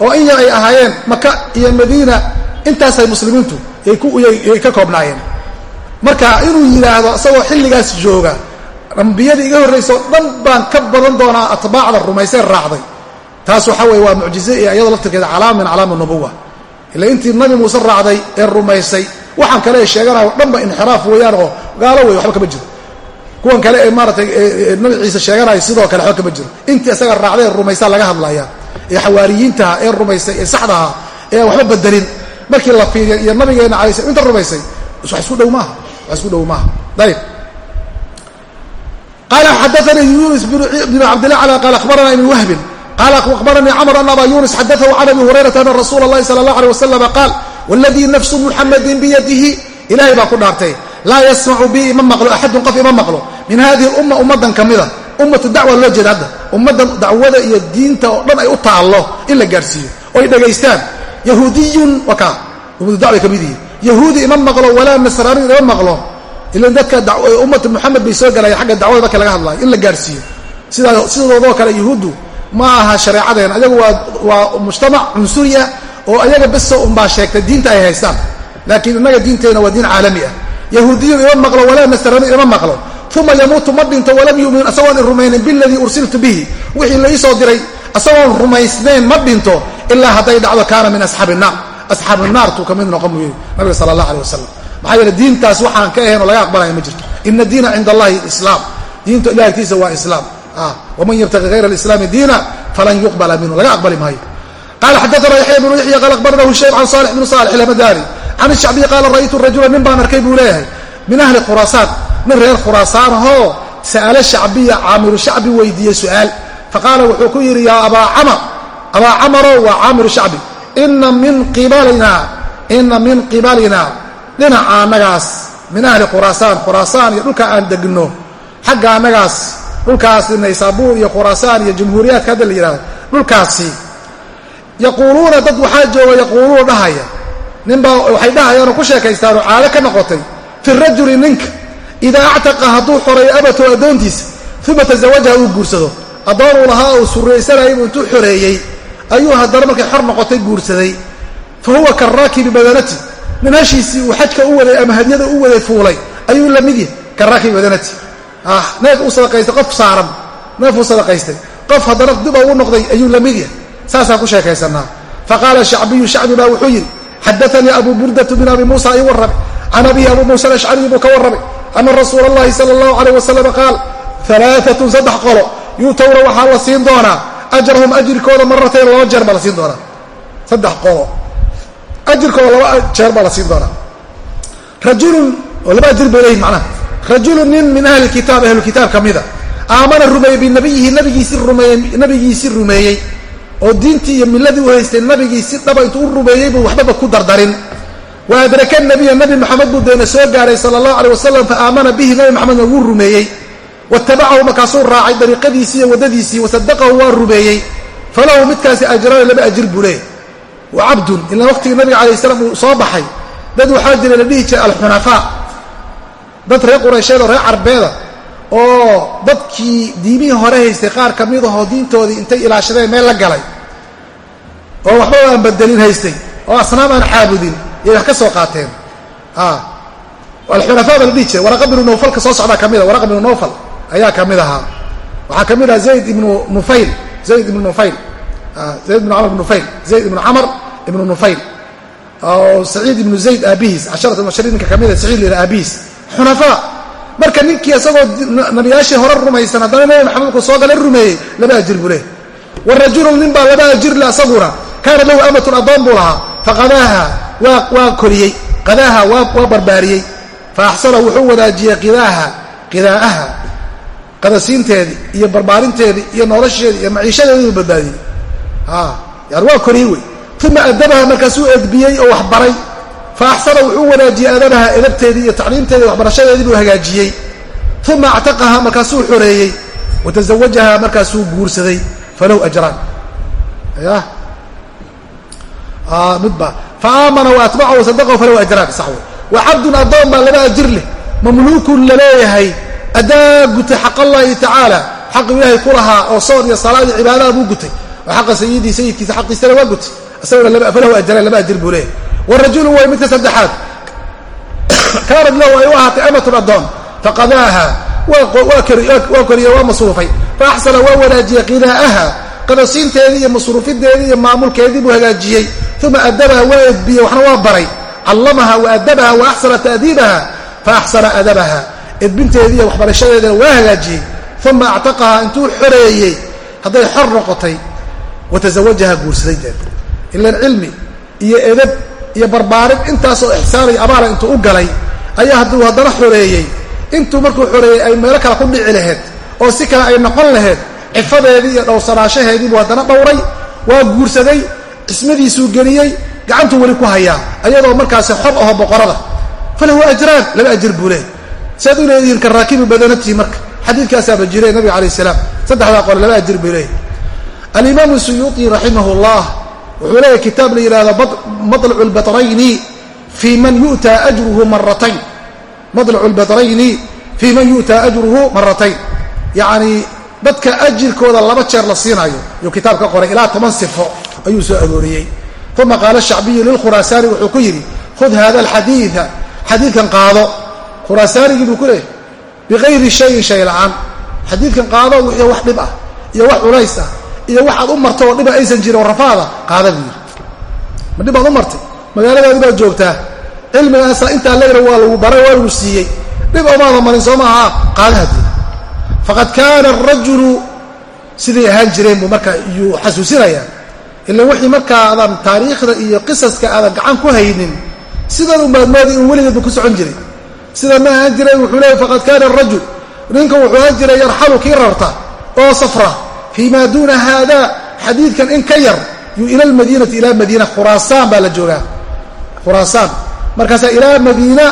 oo in yar ay ahaayeen maka iyo madiina intaasay muslimiintu yay ka koobnaayeen. Marka inuu yidhaahdo isagoo xilligaas jooga ambiyadii iga horraysa oo dhan baan ka badan doonaa atbaacda rumaysee raacday. Taas waxaa weye waa mucjize iyo iyadoo laftirkeeda calaama min calaami nubuwa ila intii nabi muuse raacday ee rumaysay waxaan kale ay sheeganayo dhanba inxiraaf weeyaan oo gaalo wey waxba kama jiro. Kuwan kale ee maaratay nabi ciise sheeganayo sidoo kale waxba kama jiro. Intii isaga raacday ee rumaysaa laga hadlaya ee xawaariyiintaha ee rumaysay ee saxdaha ee waxba bedelin markii la fiiriya iyo nabigeena alay slam inta rumaysay wax isku dhow maaha wax isku dhow maaha. Ayib qala xadaanii yunis bn cabdillah ala qala akhbarana ibn wahbin qala akhbaranii camr ana aba yunis xadaahu can abi hurayrata ana rasuula اllahi sala اllah alيه waslama qaal wاladii nafsu muxamadin biyadihi ilahay baa ku dhaartay laa yasmacu bi ima maqlo axadun qof ima maqlo min hadihi اlumma ummadan kamida ummatu dacwa loo jeeda hadda ummaddan dacwada iyo diinta oo dhan ay u taallo in la gaarhsiiyo oo ay dhagaystaan yahuudiyun waa kaa ummatu dacway ka mid yihiin yahuudi ima maqlo walaa nasraani ima maqlo ilan dadka ummata moxamed bay soo galaya xagga dacwada marka laga hadlayo in la gaarhsiiyo sidaa sidoodoo kale yahuuddu ma aha shareecadeen ayagu waa waa mujtamac cunsuri ah oo ayaga beso unbaa sheegtay diinta ay haystaan. Laakiin innaga diinteenna waa diin caalami ah. Yahuudiyun ima maqlo walaa nasraani ima maqlo. Uma yamuutu ma dhinto walam yumin asagoon rumaynin biladii ursiltu bihi. Wixii la iisoo diray asagoon rumaysnayn ma dhinto ilaa hadday dhacdo kaana min asxaabi naar. Asxaabu naartuu ka mid noqon buu nabiga sala allah aleh wasalam maxaa yeele diintaas waxaan ka ahayn oo laga aqbalaya ma jirto. Ina diina cinda allahi islaam. Diinta ilah agtiisa waa islaam waman yabtaqi hayra alislaami diina falan yuqbala minhu laga aqbali maayo qala xadaana yaxya bnu yaxya qaal akhbarana hushaym can salix bnu salix alhamadani can ishacbiyi qaala ra'aytu rajula nin baan arkay buu leeyahay min ahli khuraasaan nin reer khuraasaan ahoo sa'alo shacbiya caamiru shacbi weydiiyey su'aal faqaala wuxuu ku yidhi yaa abaa camar abaa camarow waa caamiru shacbi ina min qibalina ina min qibalina dhinaca annagaas min ahli khuraasaan khuraasaan iyo dhulka aan degno xagga annagaas dhulkaas naysaabuur iyo khuraasaan iyo jumhuuriyaadka hadda la yidhahdo dhulkaasi yaquuluuna dad waxaa jooga yaquuluuna dhahaya. Ninbaa waxay dhahayaanoo ku sheekaystaanoo caado ka noqotay. Fi rajuli ninka idaa actaqa hadduu xoreeyo abatow addoontiisa uma tasawajaha uu guursado. Addoon uu lahaa uu surraysanayay buu intuu xoreeyey. Ayuu haddana markay xor noqotay guursaday. Fa huwa karaakibi badanati. Nin hashiisii uu xajka u waday ama hadyada u waday fuulay. Ayuu la mid yahay karaakibi badanati neef uu sadaqaystay qof saaran. Neef uu sadaqaystay. Qof haddana dib ugu noqday ayuu la mid yahay. Saasaan ku sheekaysanaa. Faqaala shacbiyu shacbi baa wuxuu yidhi xadaanii abu burdatu bin abi muusa ii warramay can abihi abu muusa alashcari buu ka warramay ana rasuula allahi sala allahu alayh wasalam qaal alaaatun saddex qolo. Yuutowna waxaa la siin doonaa. Ajrahum ajirkooda maratayn laba jeer baa la siin doonaa. Saddex qolo. Ajirkooda laba jeer baa la siin doonaa. Rajulun oo laba ajir bay leeyihiin macnaha rajulun nin min ahli kitaab ahlukitaab ka mida aamana rumeeyey binabiyihi nabigiisii rumeeyey nabigiisii rumeeyey oo diintii iyo miladii u haystay nabigiisi dhaba intuu u rumeeyey buu waxbaba ku dardarin wa adraka nabiya nabi maxamed buu deena soo gaaray sala allahu alay wasalam fa aamana bihi nabi maxamedna wuu rumeeyey watabacahu markaasuu raacay dariiqadiisii iyo waddadiisii wasadaqahu waa rumeeyey falahu midkaasi ajraan laba ajir buu leeyahy wa cabdun ilaa waqtigii nabiga alayh salaam uu soo baxay dad waxaa jira la dhihi jiray alxunafaa dad reer quraysheed oo reer carbeeda oo dadkii diimihii hore haystay qaar ka mid ahoo diintoodii intay ilaashadeen meel la galay. Oo waxba aan bedelin haystay oo asnaam aan caabudin yay wax ka soo qaateen. Alxunafaa baa la dhihi jiray waraqa binu nawfalka soo socdaa ka mida waraqa binu nawfal ayaa ka mid ahaa. Waxaa ka mid aha zayd ibnu nufayl zayd ibnu nufayl. Ah, zayd ibnu camr ibnu nufayl zayd ibnu camr ibnu nufayl. Oo saciid ibnu zayd aabihiis casharat mubashiriin ninka kamida saciid la aabihiis xunafaa marka ninkii isagoo nabiyaashii hore rumaysan haddana nabi maxamedku soo gala rumeeyey laba ajir buu leh wa rajulun nin baa laba ajir le asaguna kaana lahu amatun addoon buu lahaa. Faqadaaha waa koriyey. Qadaaha waa barbaariyey. Fa axsana wuxuu wadaajiyey qidaaha qidaa'aha qadasiinteedii iyo barbaarinteedii iyo nolosheedii iyo maciishadeediiu badbaadiyey yani waa koriyey wey. Uma adabaha markaasuu edbiyey oo waxbaray fa axsana wuxuu wanaajiyey adabaha edabteedii iyo tacliimteedii waxbarashadeedii buu hagaajiyey. Uma actaqaha markaasuu xoreeyey. Wa markaasuu guursaday. Falahu ajraan ya midba fa aamana wa atbacahu sadaqahu falahu ajraan sax wey wa cabdun addoon baa laba ajir leh. Mamluukun la leeyahay adaa gutay xaq allahi tacaala. Xaqu ilaahay ku lahaa oo soon iyo salaad iyo cibaadaha buu gutay. Oo xaqa sayidii sayidkiisa xaqiisana waa gutay. Isagona falahu ajraan laba ajir buu leeyahy warajulu way midka saddexaad kaanad lahu ay u ahaatay amatun addoon faqadaaha waa koriye waa masruufay faaxsana waa wanaajiyey qinaa'aha qadasiinteedii iyo masruufideedii iyo maamulkeedii buu hagaajiyey uma adabaha waa edbiyey waxna waa baray callamaha wa adabaha wa axsana ta'diibaha faaxsana adabaha edbinteediiy waxbarashadeedana waa hagaajiyey uma actaqahaa intuu xoreeyey hadday xor noqotay watazawajaha guursaday deed ilan cilmi iyo edab iyo barbaarin intaasoo ixsaan iyo abaala intuu u galay ayaa hadduu haddana xoreeyey. Intuu markuu xoreeyey ay meelo kale ku dhici laheyd oo si kale ay noqon laheyd cifadeedii iyo dhowrsanaashaheedii buu haddana dhowray waa guursaday cismadiisuu geliyey gacantuu weli ku hayaa ayadoo markaasi xor aho boqorada. Falahu ajraan laba ajir buu leey saad u leedihiin ka badanatii marka. Xadiidkaasaaba jire nabiga alayh salaam. Saddexdaa qole laba ajir bay leeyihiin alimaamu suyuuطi raximah اllah wuxuu leeyahy kitaab la yihahdo maطlcu اlbatrayni fii man yu'taa ajruhu maratayn maطlcu اlbatrayni fii man yu'taa ajruhu maratayn yacni dadka ajirkooda laba jeer la siinayo yuu kitaab ka qoray ilaa toban sifo ayuu soo arooriyey uma qaala shacbiyu lilkhuraasaani wuxuu ku yidhi khud hada alxadiida xadiidkan qaado khuraasaanigii buu ku leeyahy biqayri shayin shay la'aan xadiidkan qaado wixii wax dhib ah iyo wax culays ah iyo waxaad u marta oo dhiba aysan jirin oo rafaada qaada buu yidhi ma dhib baad u martay? Magaaladaadi baad joogtaa. Cilmigaasa intaa leyra waa lagu baray waa lagu siiyey. Dhib omaada marin soo maaha qaada haddii faqad kaana arajulu siday ahaan jireen buu marka iyuu xasuusinayaa. Ila wixii markaadan taariikhda iyo qisaska aadan gacan ku haynin sidan umaadmoodi in weligeedba ku socon jiray. Sida ma ahaan jiray wuxuu leeyay faqad kaana arajul ninka wuxuu ahaan jiray yarxalu kii rarta oo safra fii maa duuna haada xadiidkan in ka yar yuu ila almadiinati ilaa madiina khuraasaan baa la joogaa khuraasaan markaasaa ilaa madiina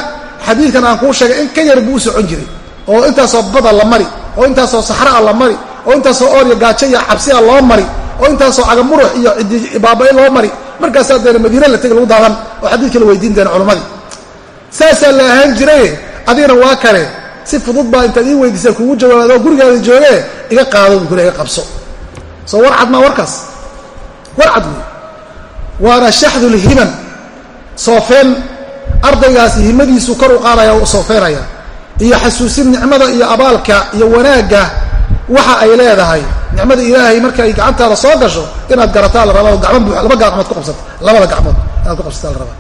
xadiidkan aan kuu sheegay in ka yar buu u socon jiray oo intaasoo bada la mari oo intaasoo saxraa la mari oo intaasoo oor iyo gaajo iyo cabsia loo mari oo intaasoo cagamurux iyo cidibaabay loo mari markaasaa deena madiina la tegi lagu daadan oo xadiidkii la weydiin deena culammadii saasaa la ahaan jiraye adigana waa kale si fudud baa intaad ii weydiisaan kugu jawaabado gurigaada joogee iga qaado bu kule iga qabso. Soo war cad maa warkaas? Warcad wey waana shaxdulhiman soofeen ardaygaasi himadiisu kor u qaadaya o u soofeenaya iyo xasuusin nicmada iyo abaalka iyo wanaagga waxa ay leedahay. Nicmada ilaahay marka ay gacantaada soo gasho inaad garataa la rabaa gacmo laba gacmood ku qabsato. Labada gacmood inaad ku qabsataa la rabaa.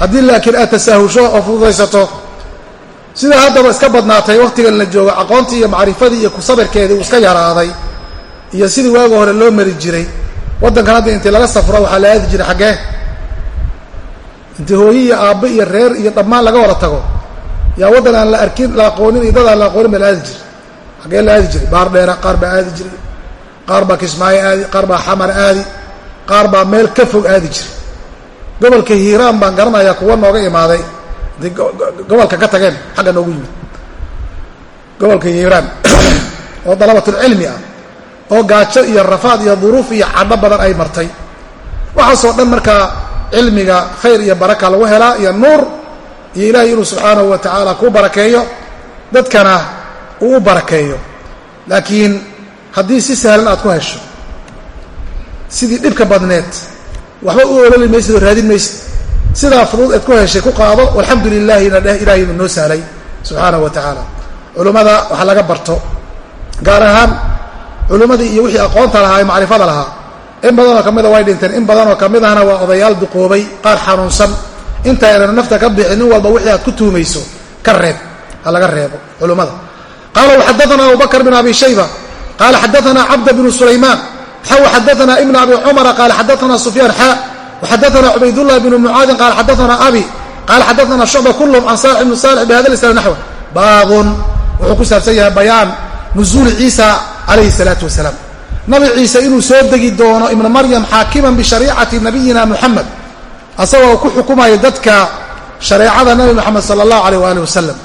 Haddii laakiin aad tasaahusho oo fududaysato sidaa haddaba iska badnaatay wakhtigan la joogo aqoontii iyo macrifadii iyo kusabirkeedii uu iska yaraaday iyo sidii waaga hore loo mari jiray waddankan hadda intii laga safro waxaa la aadi jiray xaggee? Intii hooye iyo aabbe iyo reer iyo dhammaan laga wada tago yaa waddan aan la arkin la aqoonin iyo dad aan la aqoonin baa la aadi jiray. Xaggee la aadi jiray. Baar dheera qaar baa aadi jiray. Qaar baa kismaayo aadi qaar baa xamar aadi qaar baa meel ka fog aadi jiray. Gobolka hiiraan baan garanayaa kuwa nooga imaaday intay gobolka ka tageen xagga noogu yimid. Gobolka hiiraan oo dalabatulcilmi ah oo gaajo iyo rafaad iyo duruuf iyo cadho badan ay martay. Waxaasoo dhan markaa cilmiga khayr iyo baraka lagu helaa iyo nuur iyo ilaahay inuu subxaanahu wa tacaala kuu barakeeyo dadkana uu u barakeeyo. Laakiin haddii si sahlan aad ku hesho sidii dhibka badneed waxba u ololi maysid oo raadin maysid sidaa fudud eed ku heshay ku qaado alxamdu lilahina dheh ilahay inuu noo sahlay subxaanahu wa tacaala. Culummada waxa laga barto gaar ahaan culummadii iyo wixii aqoonta lahaa ee macrifada lahaa. In badanoo ka mida way dhinteen in badanoo ka midahna waa odayaal duqoobay qaar xanuunsan. Inta aynan nafta ka bixin nin walba wixii aad ku tuumayso ka reeb ha laga reebo culummada qaala xadaana abu bakr bn abi shayba qaala xadaana cabda bnu sulaymaan xaw xadaana ibn abi cumara qaala xadaana sufyaan xa waxadaana cubaydullah bnu mucaadin qaala xadaana abi qaala xadaana shucba kulhm can salix ibni salix bihada isnad naxw baabun wuxuu ku saabsan yahay bayaan nuzuuli ciisa calayhi salaatu wasalaam nabi ciise inuu soo degi doono ibna maryam xaakiman bishariicati nabiyina muxamed asagoo ku xukumayo dadka shareecada nabi moxamed sala allahu aleyh waali wasalam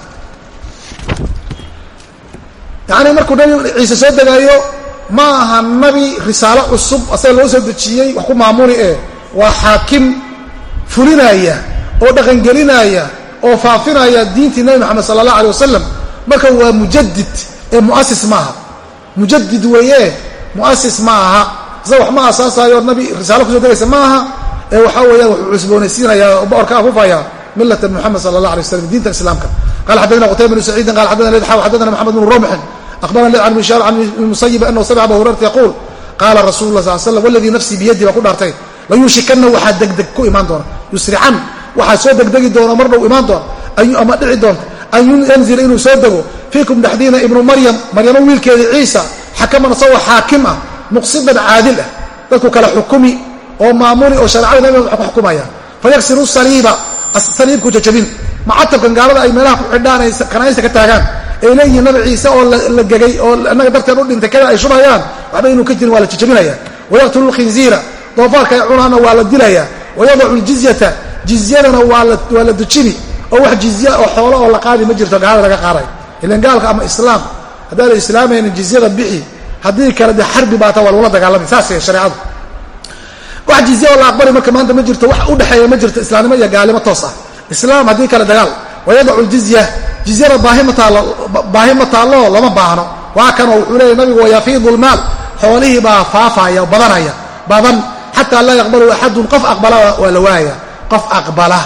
yacni markuu nabi ciise soo degaayo ma aha nabi risaalo cusub asaga loo soo dejiyey wax ku maamuli eh waa xaakim fulinaya oo dhaqangelinaya oo faafinaya diintii nabi moxamed sala allah aleh wasalam marka waa mujadid ee muasis maaha mujadid weeye muasis ma aha. Isaga wax ma aasaasayo nabi risaalo ku soo degaysa ma aha. Ee waxaa weeyaan wuxuu cusboonaysiinayaa boorka afufaya milata moxamed sala allah alay waslam diinta islaamka. Qala xadadana qutayba bnu saciidin qala xadana lidxa xadana moxamed bnu rumxin akhbarani an mishaar can musayib anahu samca aba hurayrata yaquul qaala rasulu lah sal slam waladii nafsii biyadi baa ku dhaartay layuushikana waxaa degdeg ku imaan doona. Yusrican waxaa soo degdegi doona mar dhow imaan doona ama dhici doonta. An yanzila inuu soo dego. Fiikum dhexdiina ibnu maryam. Maryamo wiilkeedii ciisa. Xakaman isagoo xaakim ah. Muqsidan caadil ah. Dadku kale xukumi oo maamuli oo shareecada nabiga wax ku xukumaya. Fayaksiru saliiba. Saliibku jajabin. Macatabkan gaalada ay meelaha ku xidhaan ay kanaysta ka taagaan. Ay leeyihiin nabi ciise oo la gegay oo annaga darteen u dhintay kada ay shubayaan waxba inuu ka jirin waa la jajabinaya. Wayaqtulu lkhinziira doofaarka ay cunaana waa la dilaya. Wayadacu ljizyata jizyadana waa la dujini. Oo wax jizya oo xoolo oo la qaadi ma jirto gaalada laga qaaday. Ilan gaalka ama islaam. Haddaada islaamaynin jizyada bixi haddii kale dee xarbi baata waa lagula dagaalamay. Saasay shareecadu wax jizya oo la aqbali marka maanta ma jirto wax udhexeeya ma jirto islaamnimo iyo gaalnimo toos ah. Islaam haddii kale dagaal. Wayadacu ljizya jizyada baahi ma taallo baahi ma taallo lama baahno. Waa kanoo wuxuu leeyahy nabigu wayafiidu lmaal xoolihii baa faafaya badanaya. Badan xataa laa yaqbalu axadun qof aqbala waa la waaya qof aqbala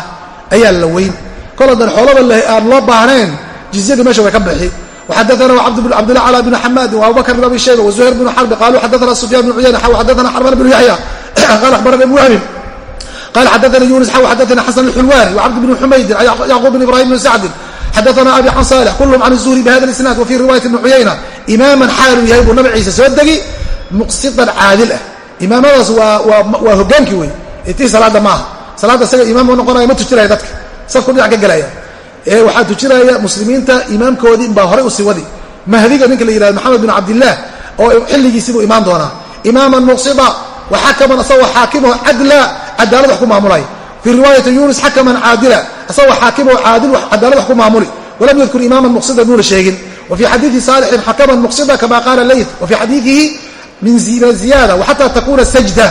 ayaa la weyn. Kol hadan xoolaba aan loo baahnayn jizyadu meesha way ka bixi. Xadana cabdlah cla bn xamaadi abubakr bn abi shayba wzuhayr bn xarbi qalu xadana sufyan bn cuyayn xaw xadana xarman bn yaya qal abarana ibu wahbin qal xadana yunis xaw xadana xasan اxulwani wcabd bn xumaydin yacquub bn ibrahim bn sacdin xadana abi can salix kulhm can zuhri bhada isnaad wfi riwayat bn cuyayna imaman xaaluu yahay buu nabi ciise soo degi muqsidan caadil ah imaamadaas waa hogaankii wey tii salaada maaha. Salaadda isaga imaam u noqonaya ma tujinaya dadka. Safku dhinac ka gelaya ee waxaa tujinaya muslimiinta imaamkoodii inbaa horay u sii wadi. Mahdiga ninka la yihahdo maxamed bin cabdillaah oo xilligiisibuu imaan doonaa. Imaaman muqsida wa xakaman asagoo xaakimoo cadla cadaalad wax ku maamulay. Fii riwaayati yunis xakaman caadila asagoo xaakimoo caadil cadaalad wax ku maamuli. Walam yadkur imaaman muqsida muuna sheegin. Wa fii xadiidi saalixin xakaman muqsida kama qaala leyt wa fii xadiidihi min ziyaada waxataa takuuna sajda.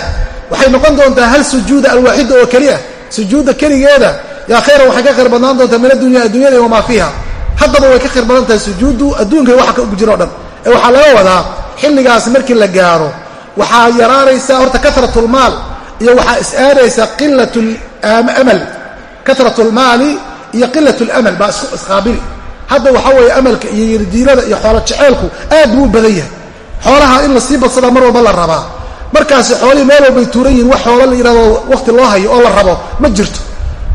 Waxay noqon doontaa hal sujuuda alwaaxida oo keliya. Sujuudda keligeeda yaa khayran waxay ka khayr badnaan doontaa min addunya addunyada wamaa fiiha. Haddaba way ka khayr badan tahay sujuuddu adduunkay waxa ku jiro o dhan. Ee waxaa laga wadaa xilligaas markii la gaaro waxaa yaraanaysaa horta karatulmaal iyo waxaa is-aadaysa qilat amal. Karatulmaali iyo qilat lamal baa isqaabili hadda waxaa weeye amalka iyo yirdiilada iyo xoolo jeceelku aad buu u badan yahay xoolaha in la sii badsadaa mar walba la rabaa markaasi xoolihii meel walbay tuuran yihiin wax xoolo la yidhahdo waqti loo hayo oo la rabo ma jirto.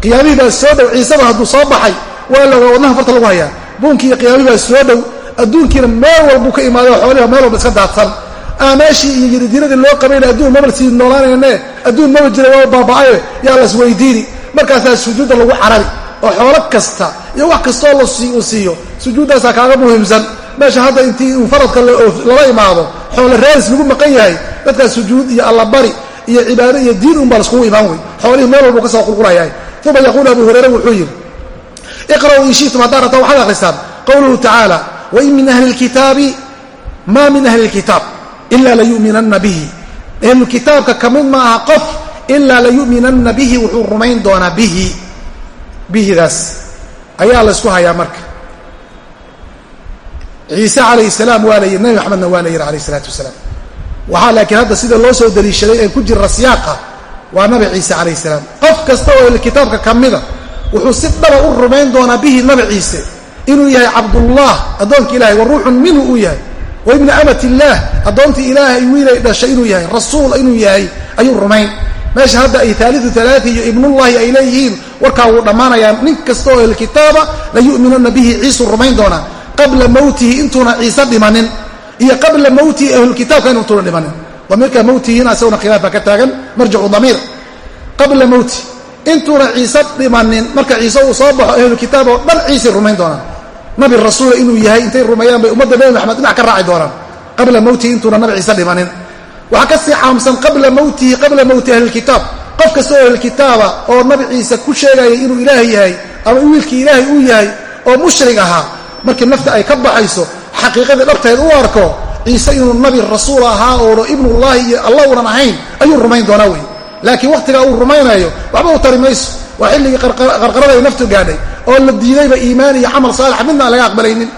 Qiyaamihii baa soo dhow ciisaba hadduu soo baxay waa la wadnaha farta lagu hayaa. Buunkii iyo qiyaamihii baa soo dhow adduunkiina meel walbuu ka imaaday oo meel walba iska daadsan. Meeshii iyo yiridiiradii loo qabayna adduun maba sii noolaanayne adduun maba jira waa baaba'aye yaa lasweydiini markaasaa sujuudda lagu carari oo xoolo kasta iyo wax kastoo uu siiyo sujuuddaasaa kaaga muhiimsan meesha hadda intii uu faradka lala imaado xoolo raaris lagu maqan yahay dadkaas sujuud iyo allabari iyo cibaado iyo diin unbaa laskugu imaan wey xoolihii meel walbuu ka soo qulqulayahay uma yaquulu abu hurayra wuxuu yidhi iqra'uu in shi'tum haddaad rabtaan waxaad akhrisaan qowluhu tacaala wain min ahli lkitaabi maa min ahli lkitaab ila layu'minanna bihi. Ahlulkitaabka ka mid ma aha qof ilaa layu'minanna bihi wuxuu rumayn doonaa bihi. Bihidaas ayaa la ysku hayaa marka ciise calayhi salaam waa la yidhi nabi maxamedna waa la yidhi alayh isalaatu wasalaam. Waxaa laakiin hadda sida loo soo daliishaday ee ku jira siyaaqa waa nabi ciise calayhi salaam. Qof kasta oo ahlulkitaabka ka mida wuxuu si dhaba u rumayn doonaa bihi nabi ciise inuu yahay cabdullah addoonka ilahay wa ruuxun minhu uu yahay. Wa ibna amat illaah addoontii ilaahay wiilay dhashay inuu yahay rasuul inuu yahay ayuu rumayn. Meesha hadda ay aaliu alaai iyo ibnullahi ay leeyihiin warkaa wuu dhammaanayaa. Nin kasta oo ahlkitaaba la yu'minuna bihi ciisuu rumayn doonaa qabla mawtihi intuuna ciise dhimanin iyo qabla mawtihi ahlulkitaabka intuuna dhimanin. Damiirka mawtihina isaguna khilaafa ka taagan marjicu damiir. Qabla mawti intuuna ciise dhimanin marka ciise uu soo baxo ahlulkitaab oo dhan ciisay rumayn doonaan. Nabi rasuula inuu yahay intay rumeeyaan bay ummadda nebi maxamed dhinac ka raaci doonaan. Qabla mawtihi intuuna nabi ciise dhimanin. Waxaa ka caamsan qabla mawtihi qabla mawti ahlilkitaab qof kasta oo oo nabi ciise ku sheegaya inuu ilaahay yahay ama wiilkii ilaahay uu yahay oo mushrig ahaa markii nafta ay ka baxayso xaqiiqadii dhabteed u arko ciise inuu nabi rasuul ahaa oona ibnullaahi iyo alla unan ahayn ayuu rumayn doonaa wey laakiin wakhtigaa uu rumaynayo waxba u tari mayso. Waa xilligii ay naftu gaadhay oo la diidayba iimaan iyo camal saalix midna aan laga aqbalaynin.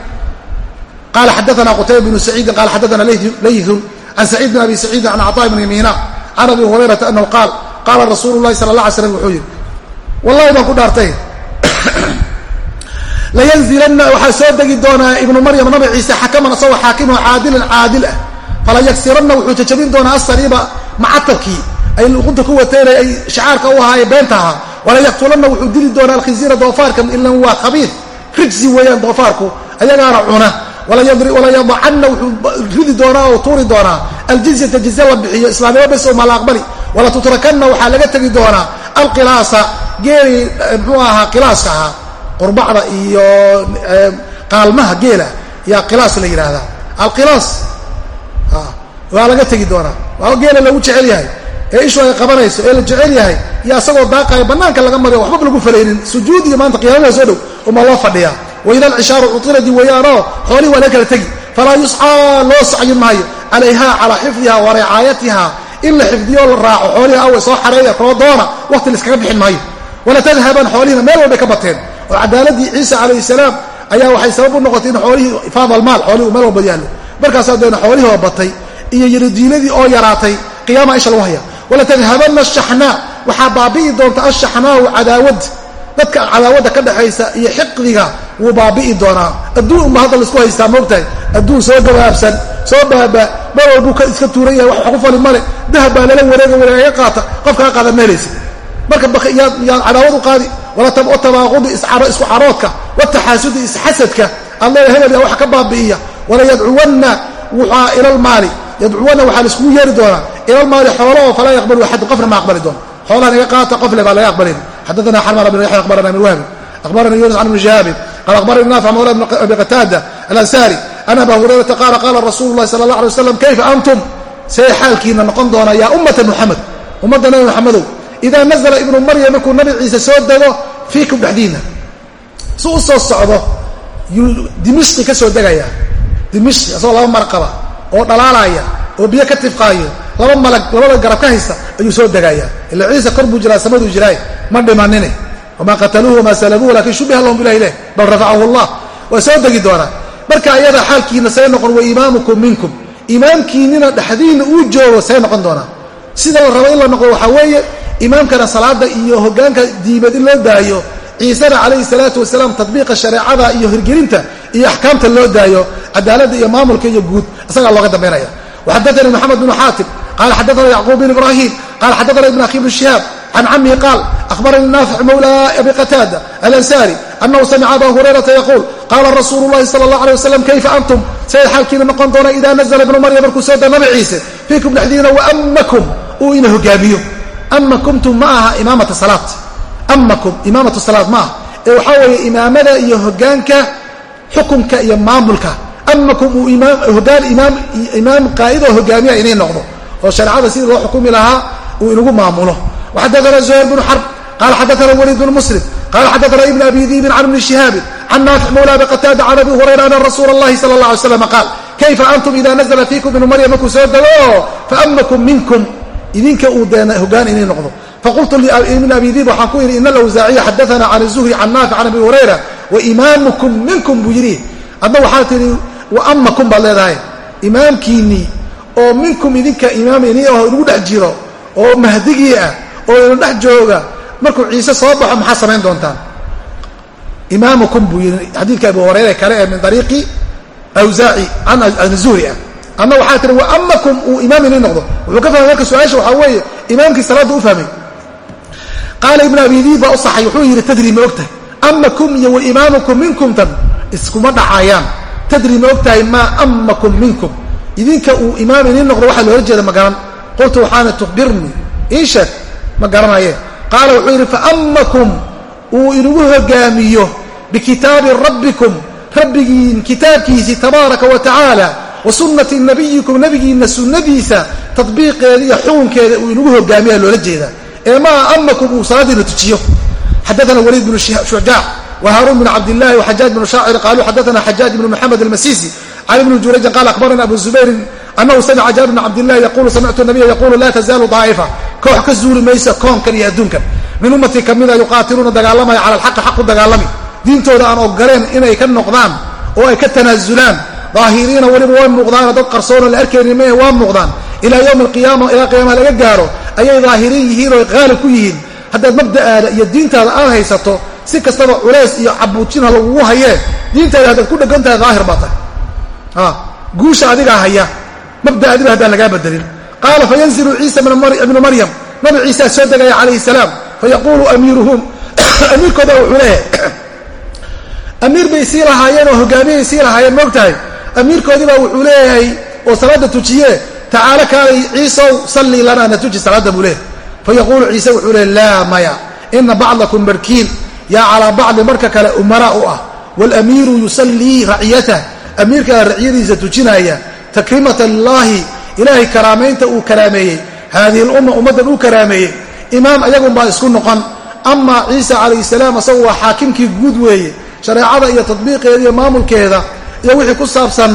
Qaala xadaana qutayba bnu saciidin qaala xadaana laythun can saciid bin abi saciidin can caطaa bni miina can abi hurayrata anahu qaal qaala rasuulu lahi sala allah alay slam wuxuu yidhi wallahi baan ku dhaartay layanzilanna waxaa soo degi doonaa ibnu maryam nabi ciise xakaman asagoo xaakimoo caadilan caadil ah. Fala yagsiranna wuxuu jajabin doonaa asariiba macatabkii ay luqunta ku wateenay ay shacaarka u ahaa ee beenta ahaa. Wala yaqtulanna wuxuu dili doonaa alkhinsiira doofaarka ilan waa khabiid rijsi weeyaan doofaarku ayagaana cuna. Wala yadacanna wuxuu ridi doonaa oo tuuri doonaa. Aljizyata jizye la bixiyo islaamnimo bes oo mala aqbali wala tutrakanna waxaa laga tegi doonaa alqilaasa geelii mxuu ahaa qilaaska ahaa qurbacda iyo qaalmaha geela yaa qilaas la yidhaahdaa. Alqilaas waa laga tegi doonaa. Waa geela lagu jecel yahay. Ee ishu ay qabanayso ee la jecel yahay iyo asagoo daaqaya bannaanka laga mariyo waxbaba lagu falaynin. Sujuud iyo maanta qiyamada soo dhow uma loo fadhiyaa. Waida alcishaaru cutiradi weeyaanoo xoolihi waa laga kala tegi. Falaa yuscaa loo sacyin maayo. Calayha calaa xifdiha wa ricaayatiha in la xifdiyo la raaco xoolihi awe soo xareeya koo doona waqti laiskaga bixin maayo. Wala tadhaban xoolihina meel walbay ka bateen oo cadaaladii ciisa calayhi salaam ayaa waxay sabab u noqotay in xoolihii ifaada almaal xoolihii meel walba yaallo. Markaasaa deena xoolihii oo batay iyo yiridiiladii oo yaraatay qiyaama isha lagu haya wala tadhabanna ashaxnaa waxaa baabi'i doonta ashaxnaau cadaawad. Dadka cadaawadda ka dhexaysa iyo xiqdiga wuu baabi'i doonaa. Adduun unba hadda la isku haystaa moogtahay adduun soo gabaabsan soo baaba mar walbuu ka iska tuuran yahay wax ku fali male. Dahab baa lala wareega wareega qaata qofkaa qaada meelaysa marka yaad cadaawad u qaadi watabaaqudi isku caroodka wataxaasudi isxasadka leeda hebel wax ka baabi'iya. Wala yadcuwanna wuxaa ilalmaali yadcuwanna waxaa laiskugu yeeri doonaa. Ilalmaali xoolo oo falaa yaqbalu axadun qofna ma aqbali doono xoolahan iga qaata qofle baa laga aqbalin. Xadaana xarmala bn yaxya akhbarana min wahbin akhbarana yunus can ibni shihaabin qala akhbarani naafic mawla bn abi qataada alansari an aba hurayrata qaala qaala rasuulu llahi sala allah alay waslam kayfa antum? See xaalkiina noqon doonaa yaa ummata muxamed ummadda nabi maxamedow idaa nazla ibnu maryam markuu nabi ciise soo dego fiikum dhexdiina si u soo socdo dimishqi ka soo degaya. Dimishqi asagoo laba mar qaba oo dhalaalaya oo biyo ka tifqaayo laba malag labada garab ka haysta ayuu soo degaya. Ila ciise kor buu jiraa samaduu jiraay ma dhimanine. Wamaa qataluuhu wamaa salabuuhu laakiin shubiha lahum bilah ileh bal rafacahu allah. Waa soo degi doonaa marka ayada xaalkiina say noqon wa joogo see noqon doonaa sida la in la noqdo waxaa weeye imaamkana salaada iyo hogaanka diimeed in loo daayo ciisena calayhi salaatu wasalaam tadbiiqa shareecada iyo hirgelinta iyo axkaamta loo daayo cadaaladda iyo maamulka iyo guud isagaa looga dambaynaya waxadaanii maxamed bnu xaatim qala xadaana yacquub bin ibrahim qala xadaana ibn akhi bn shihaab can camihi qaal ahbarani naafic mawla abi qataada alansari anahu samica aba hurayrata yaquul qaala rasuulu llahi sala allah alay wasalam kayfa antum? Sayid xaalkiina noqon doona ida nazla ibnu maryam markuu soo da nabi ciise fiikum dhexdiina waamakum amakumtum ma aha imaamata salaat amakum imaamatu salaad ma aha ee waxaa weeye imaamada iyo hogaanka xukunka iyo maamulka amakum uu hogaan imaam qaa'idoo hogaamiya inay noqdo oo shareecada sidii loo xukumi lahaa uu inagu maamulo waxadaana zuhayr bnu xarb qala xadaana waliid bnu muslim qala xadaana ibn abi diibin can ibni shihaabin can naafic mawla abi qataada can abi hurayra ana rasuula اllahi sala اllah alay slam qaal kayfa antum ida nazla fiikum ibnu maryam markuu soo dego faamakum minkum idinka uu deen hogaan inay noqdo. Faqultu ibn abi diib waxaan ku yidhi ina alawsaaciya xadaana can zuhri can naafic can abi hurayra waimaamukum minkum buu yidhi. Adna waxaa tihi waamakum baad leedahay. Imaamkiinnii oo minkum idinka imaam ini aho inagu dhex jiro oo mahdigii ah oo ina dhex jooga markuu ciise soo baxo maxaa samayn doontaan imaamukum buu yidhi xadiidka abu hurayra kale ee min ariiqi awsaaci can zuhri ah adna waxaa tihi waamakum uu imaam inii noqdo. Wuxuu ka fahmay marka su'aasha waxaa weeye imaamkii salaadda u fahmay. Qaala ibn abi diib baa u saxay wuxuu yidhi tadri ma ogtahay. Amakum iyo waimaamukum minkumtan iskuma dhacayaan. Tadri ma ogtahay maa amakum minkum. Idinka uu imaam inii noqdo waxaa loola jeeda ma garan. Qultu waxaana tukhbirnii. Ii sheeg ma garanaye qaala wuxuu yidhi faamakum uu inagu hogaamiyo bikitaabi rabbikum. Rabbigiin kitaabkiisii tabaaraka wa tacaala wa sunnati nabiyikum nabigiinna sunnadiisa tadbiiqeeda iyo xukunkeeda uu inagu hogaamiya loola jeedaa ee maa amakum uu salaadiina tujiyo? Xadaana waliid bnu shujaac wa haaruun bn cabdillahi waxajaaj bnu shaacir qaaluu xadaana xajaaj bnu moxamed almasiisi can ibni jurayjin qaala akhbarana abu zubayrin anahu samica jaabir bn cabdillahi yaqulu samictu nabiya yaquulu laa tazaalu daa'ifa koox ka zuuli mayso koonkan iyo adduunkan. Min ummatii kamida yuqaatiluuna dagaalamaya cala alxaqi xaq u dagaalami. Diintooda aan ogoleen inay ka noqdaan oo ay ka tanaasulaan daahiriina weliba way muuqdaanoo dad qarsoonoo la arkaynin mae waa muuqdaan. Ilaa yowmi alqiyaama ilaa qiyaama laga gaaro ayay daahiriin yihiin oo qaalib ku yihiin. Haddaad mabda'aada iyo diintaada aad haysato si kastaba culays iyo cabuujin ha lagugu hayee. Diintaada haddaad ku dhegan tahay daahir baa tahay. Guusha adigaa haya mabda'adiba haddaan lagaa bedelin qaala fayanzilu ciisa ibnu maryam. Nabi ciisaa soo degaya calayhi salaam fayaquulu amiiruhum. Amiirkooda wuxuu leeyahay amiir bay sii lahaayeen oo hogaamiyay sii lahaayeen moogtahay amiirkoodiibaa wuxuu leeyahay oo salaada tujiye tacaala kaalay ciisow sallii lanaa na tuji salaadda buu leeyahay. Fayaquulu ciise wuxuu leeyahy laa maya ina bacdakum barkiin yaa calaa bacdi marka kale umaraa u ah waalamiiru yusallii raciyatah amiirkaa raciyadiisa tujinaya takrimata lilaahi ilaahay karaamaynta uu karaameeyey haadihi lumma ummaddan uu karaameeyey imaam ayagunbaa isku noqon amaa ciisa calayhi salaam asagu waa xaakimkii guud weeye shareecada iyo tadbiiqeeda iyo maamulkeeda iyo wixii ku saabsan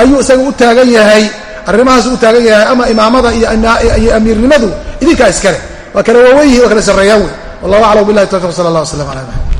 ayuu isaga u taagan yahay arrimahaas u taagan yahay ama imaamada iyo amiirnimadu idinkaa iskale waa kala waawen yihiin waa kala sarreeyaan wey wallahu aclam billahi tawfiq sala allah waslam ala maxamed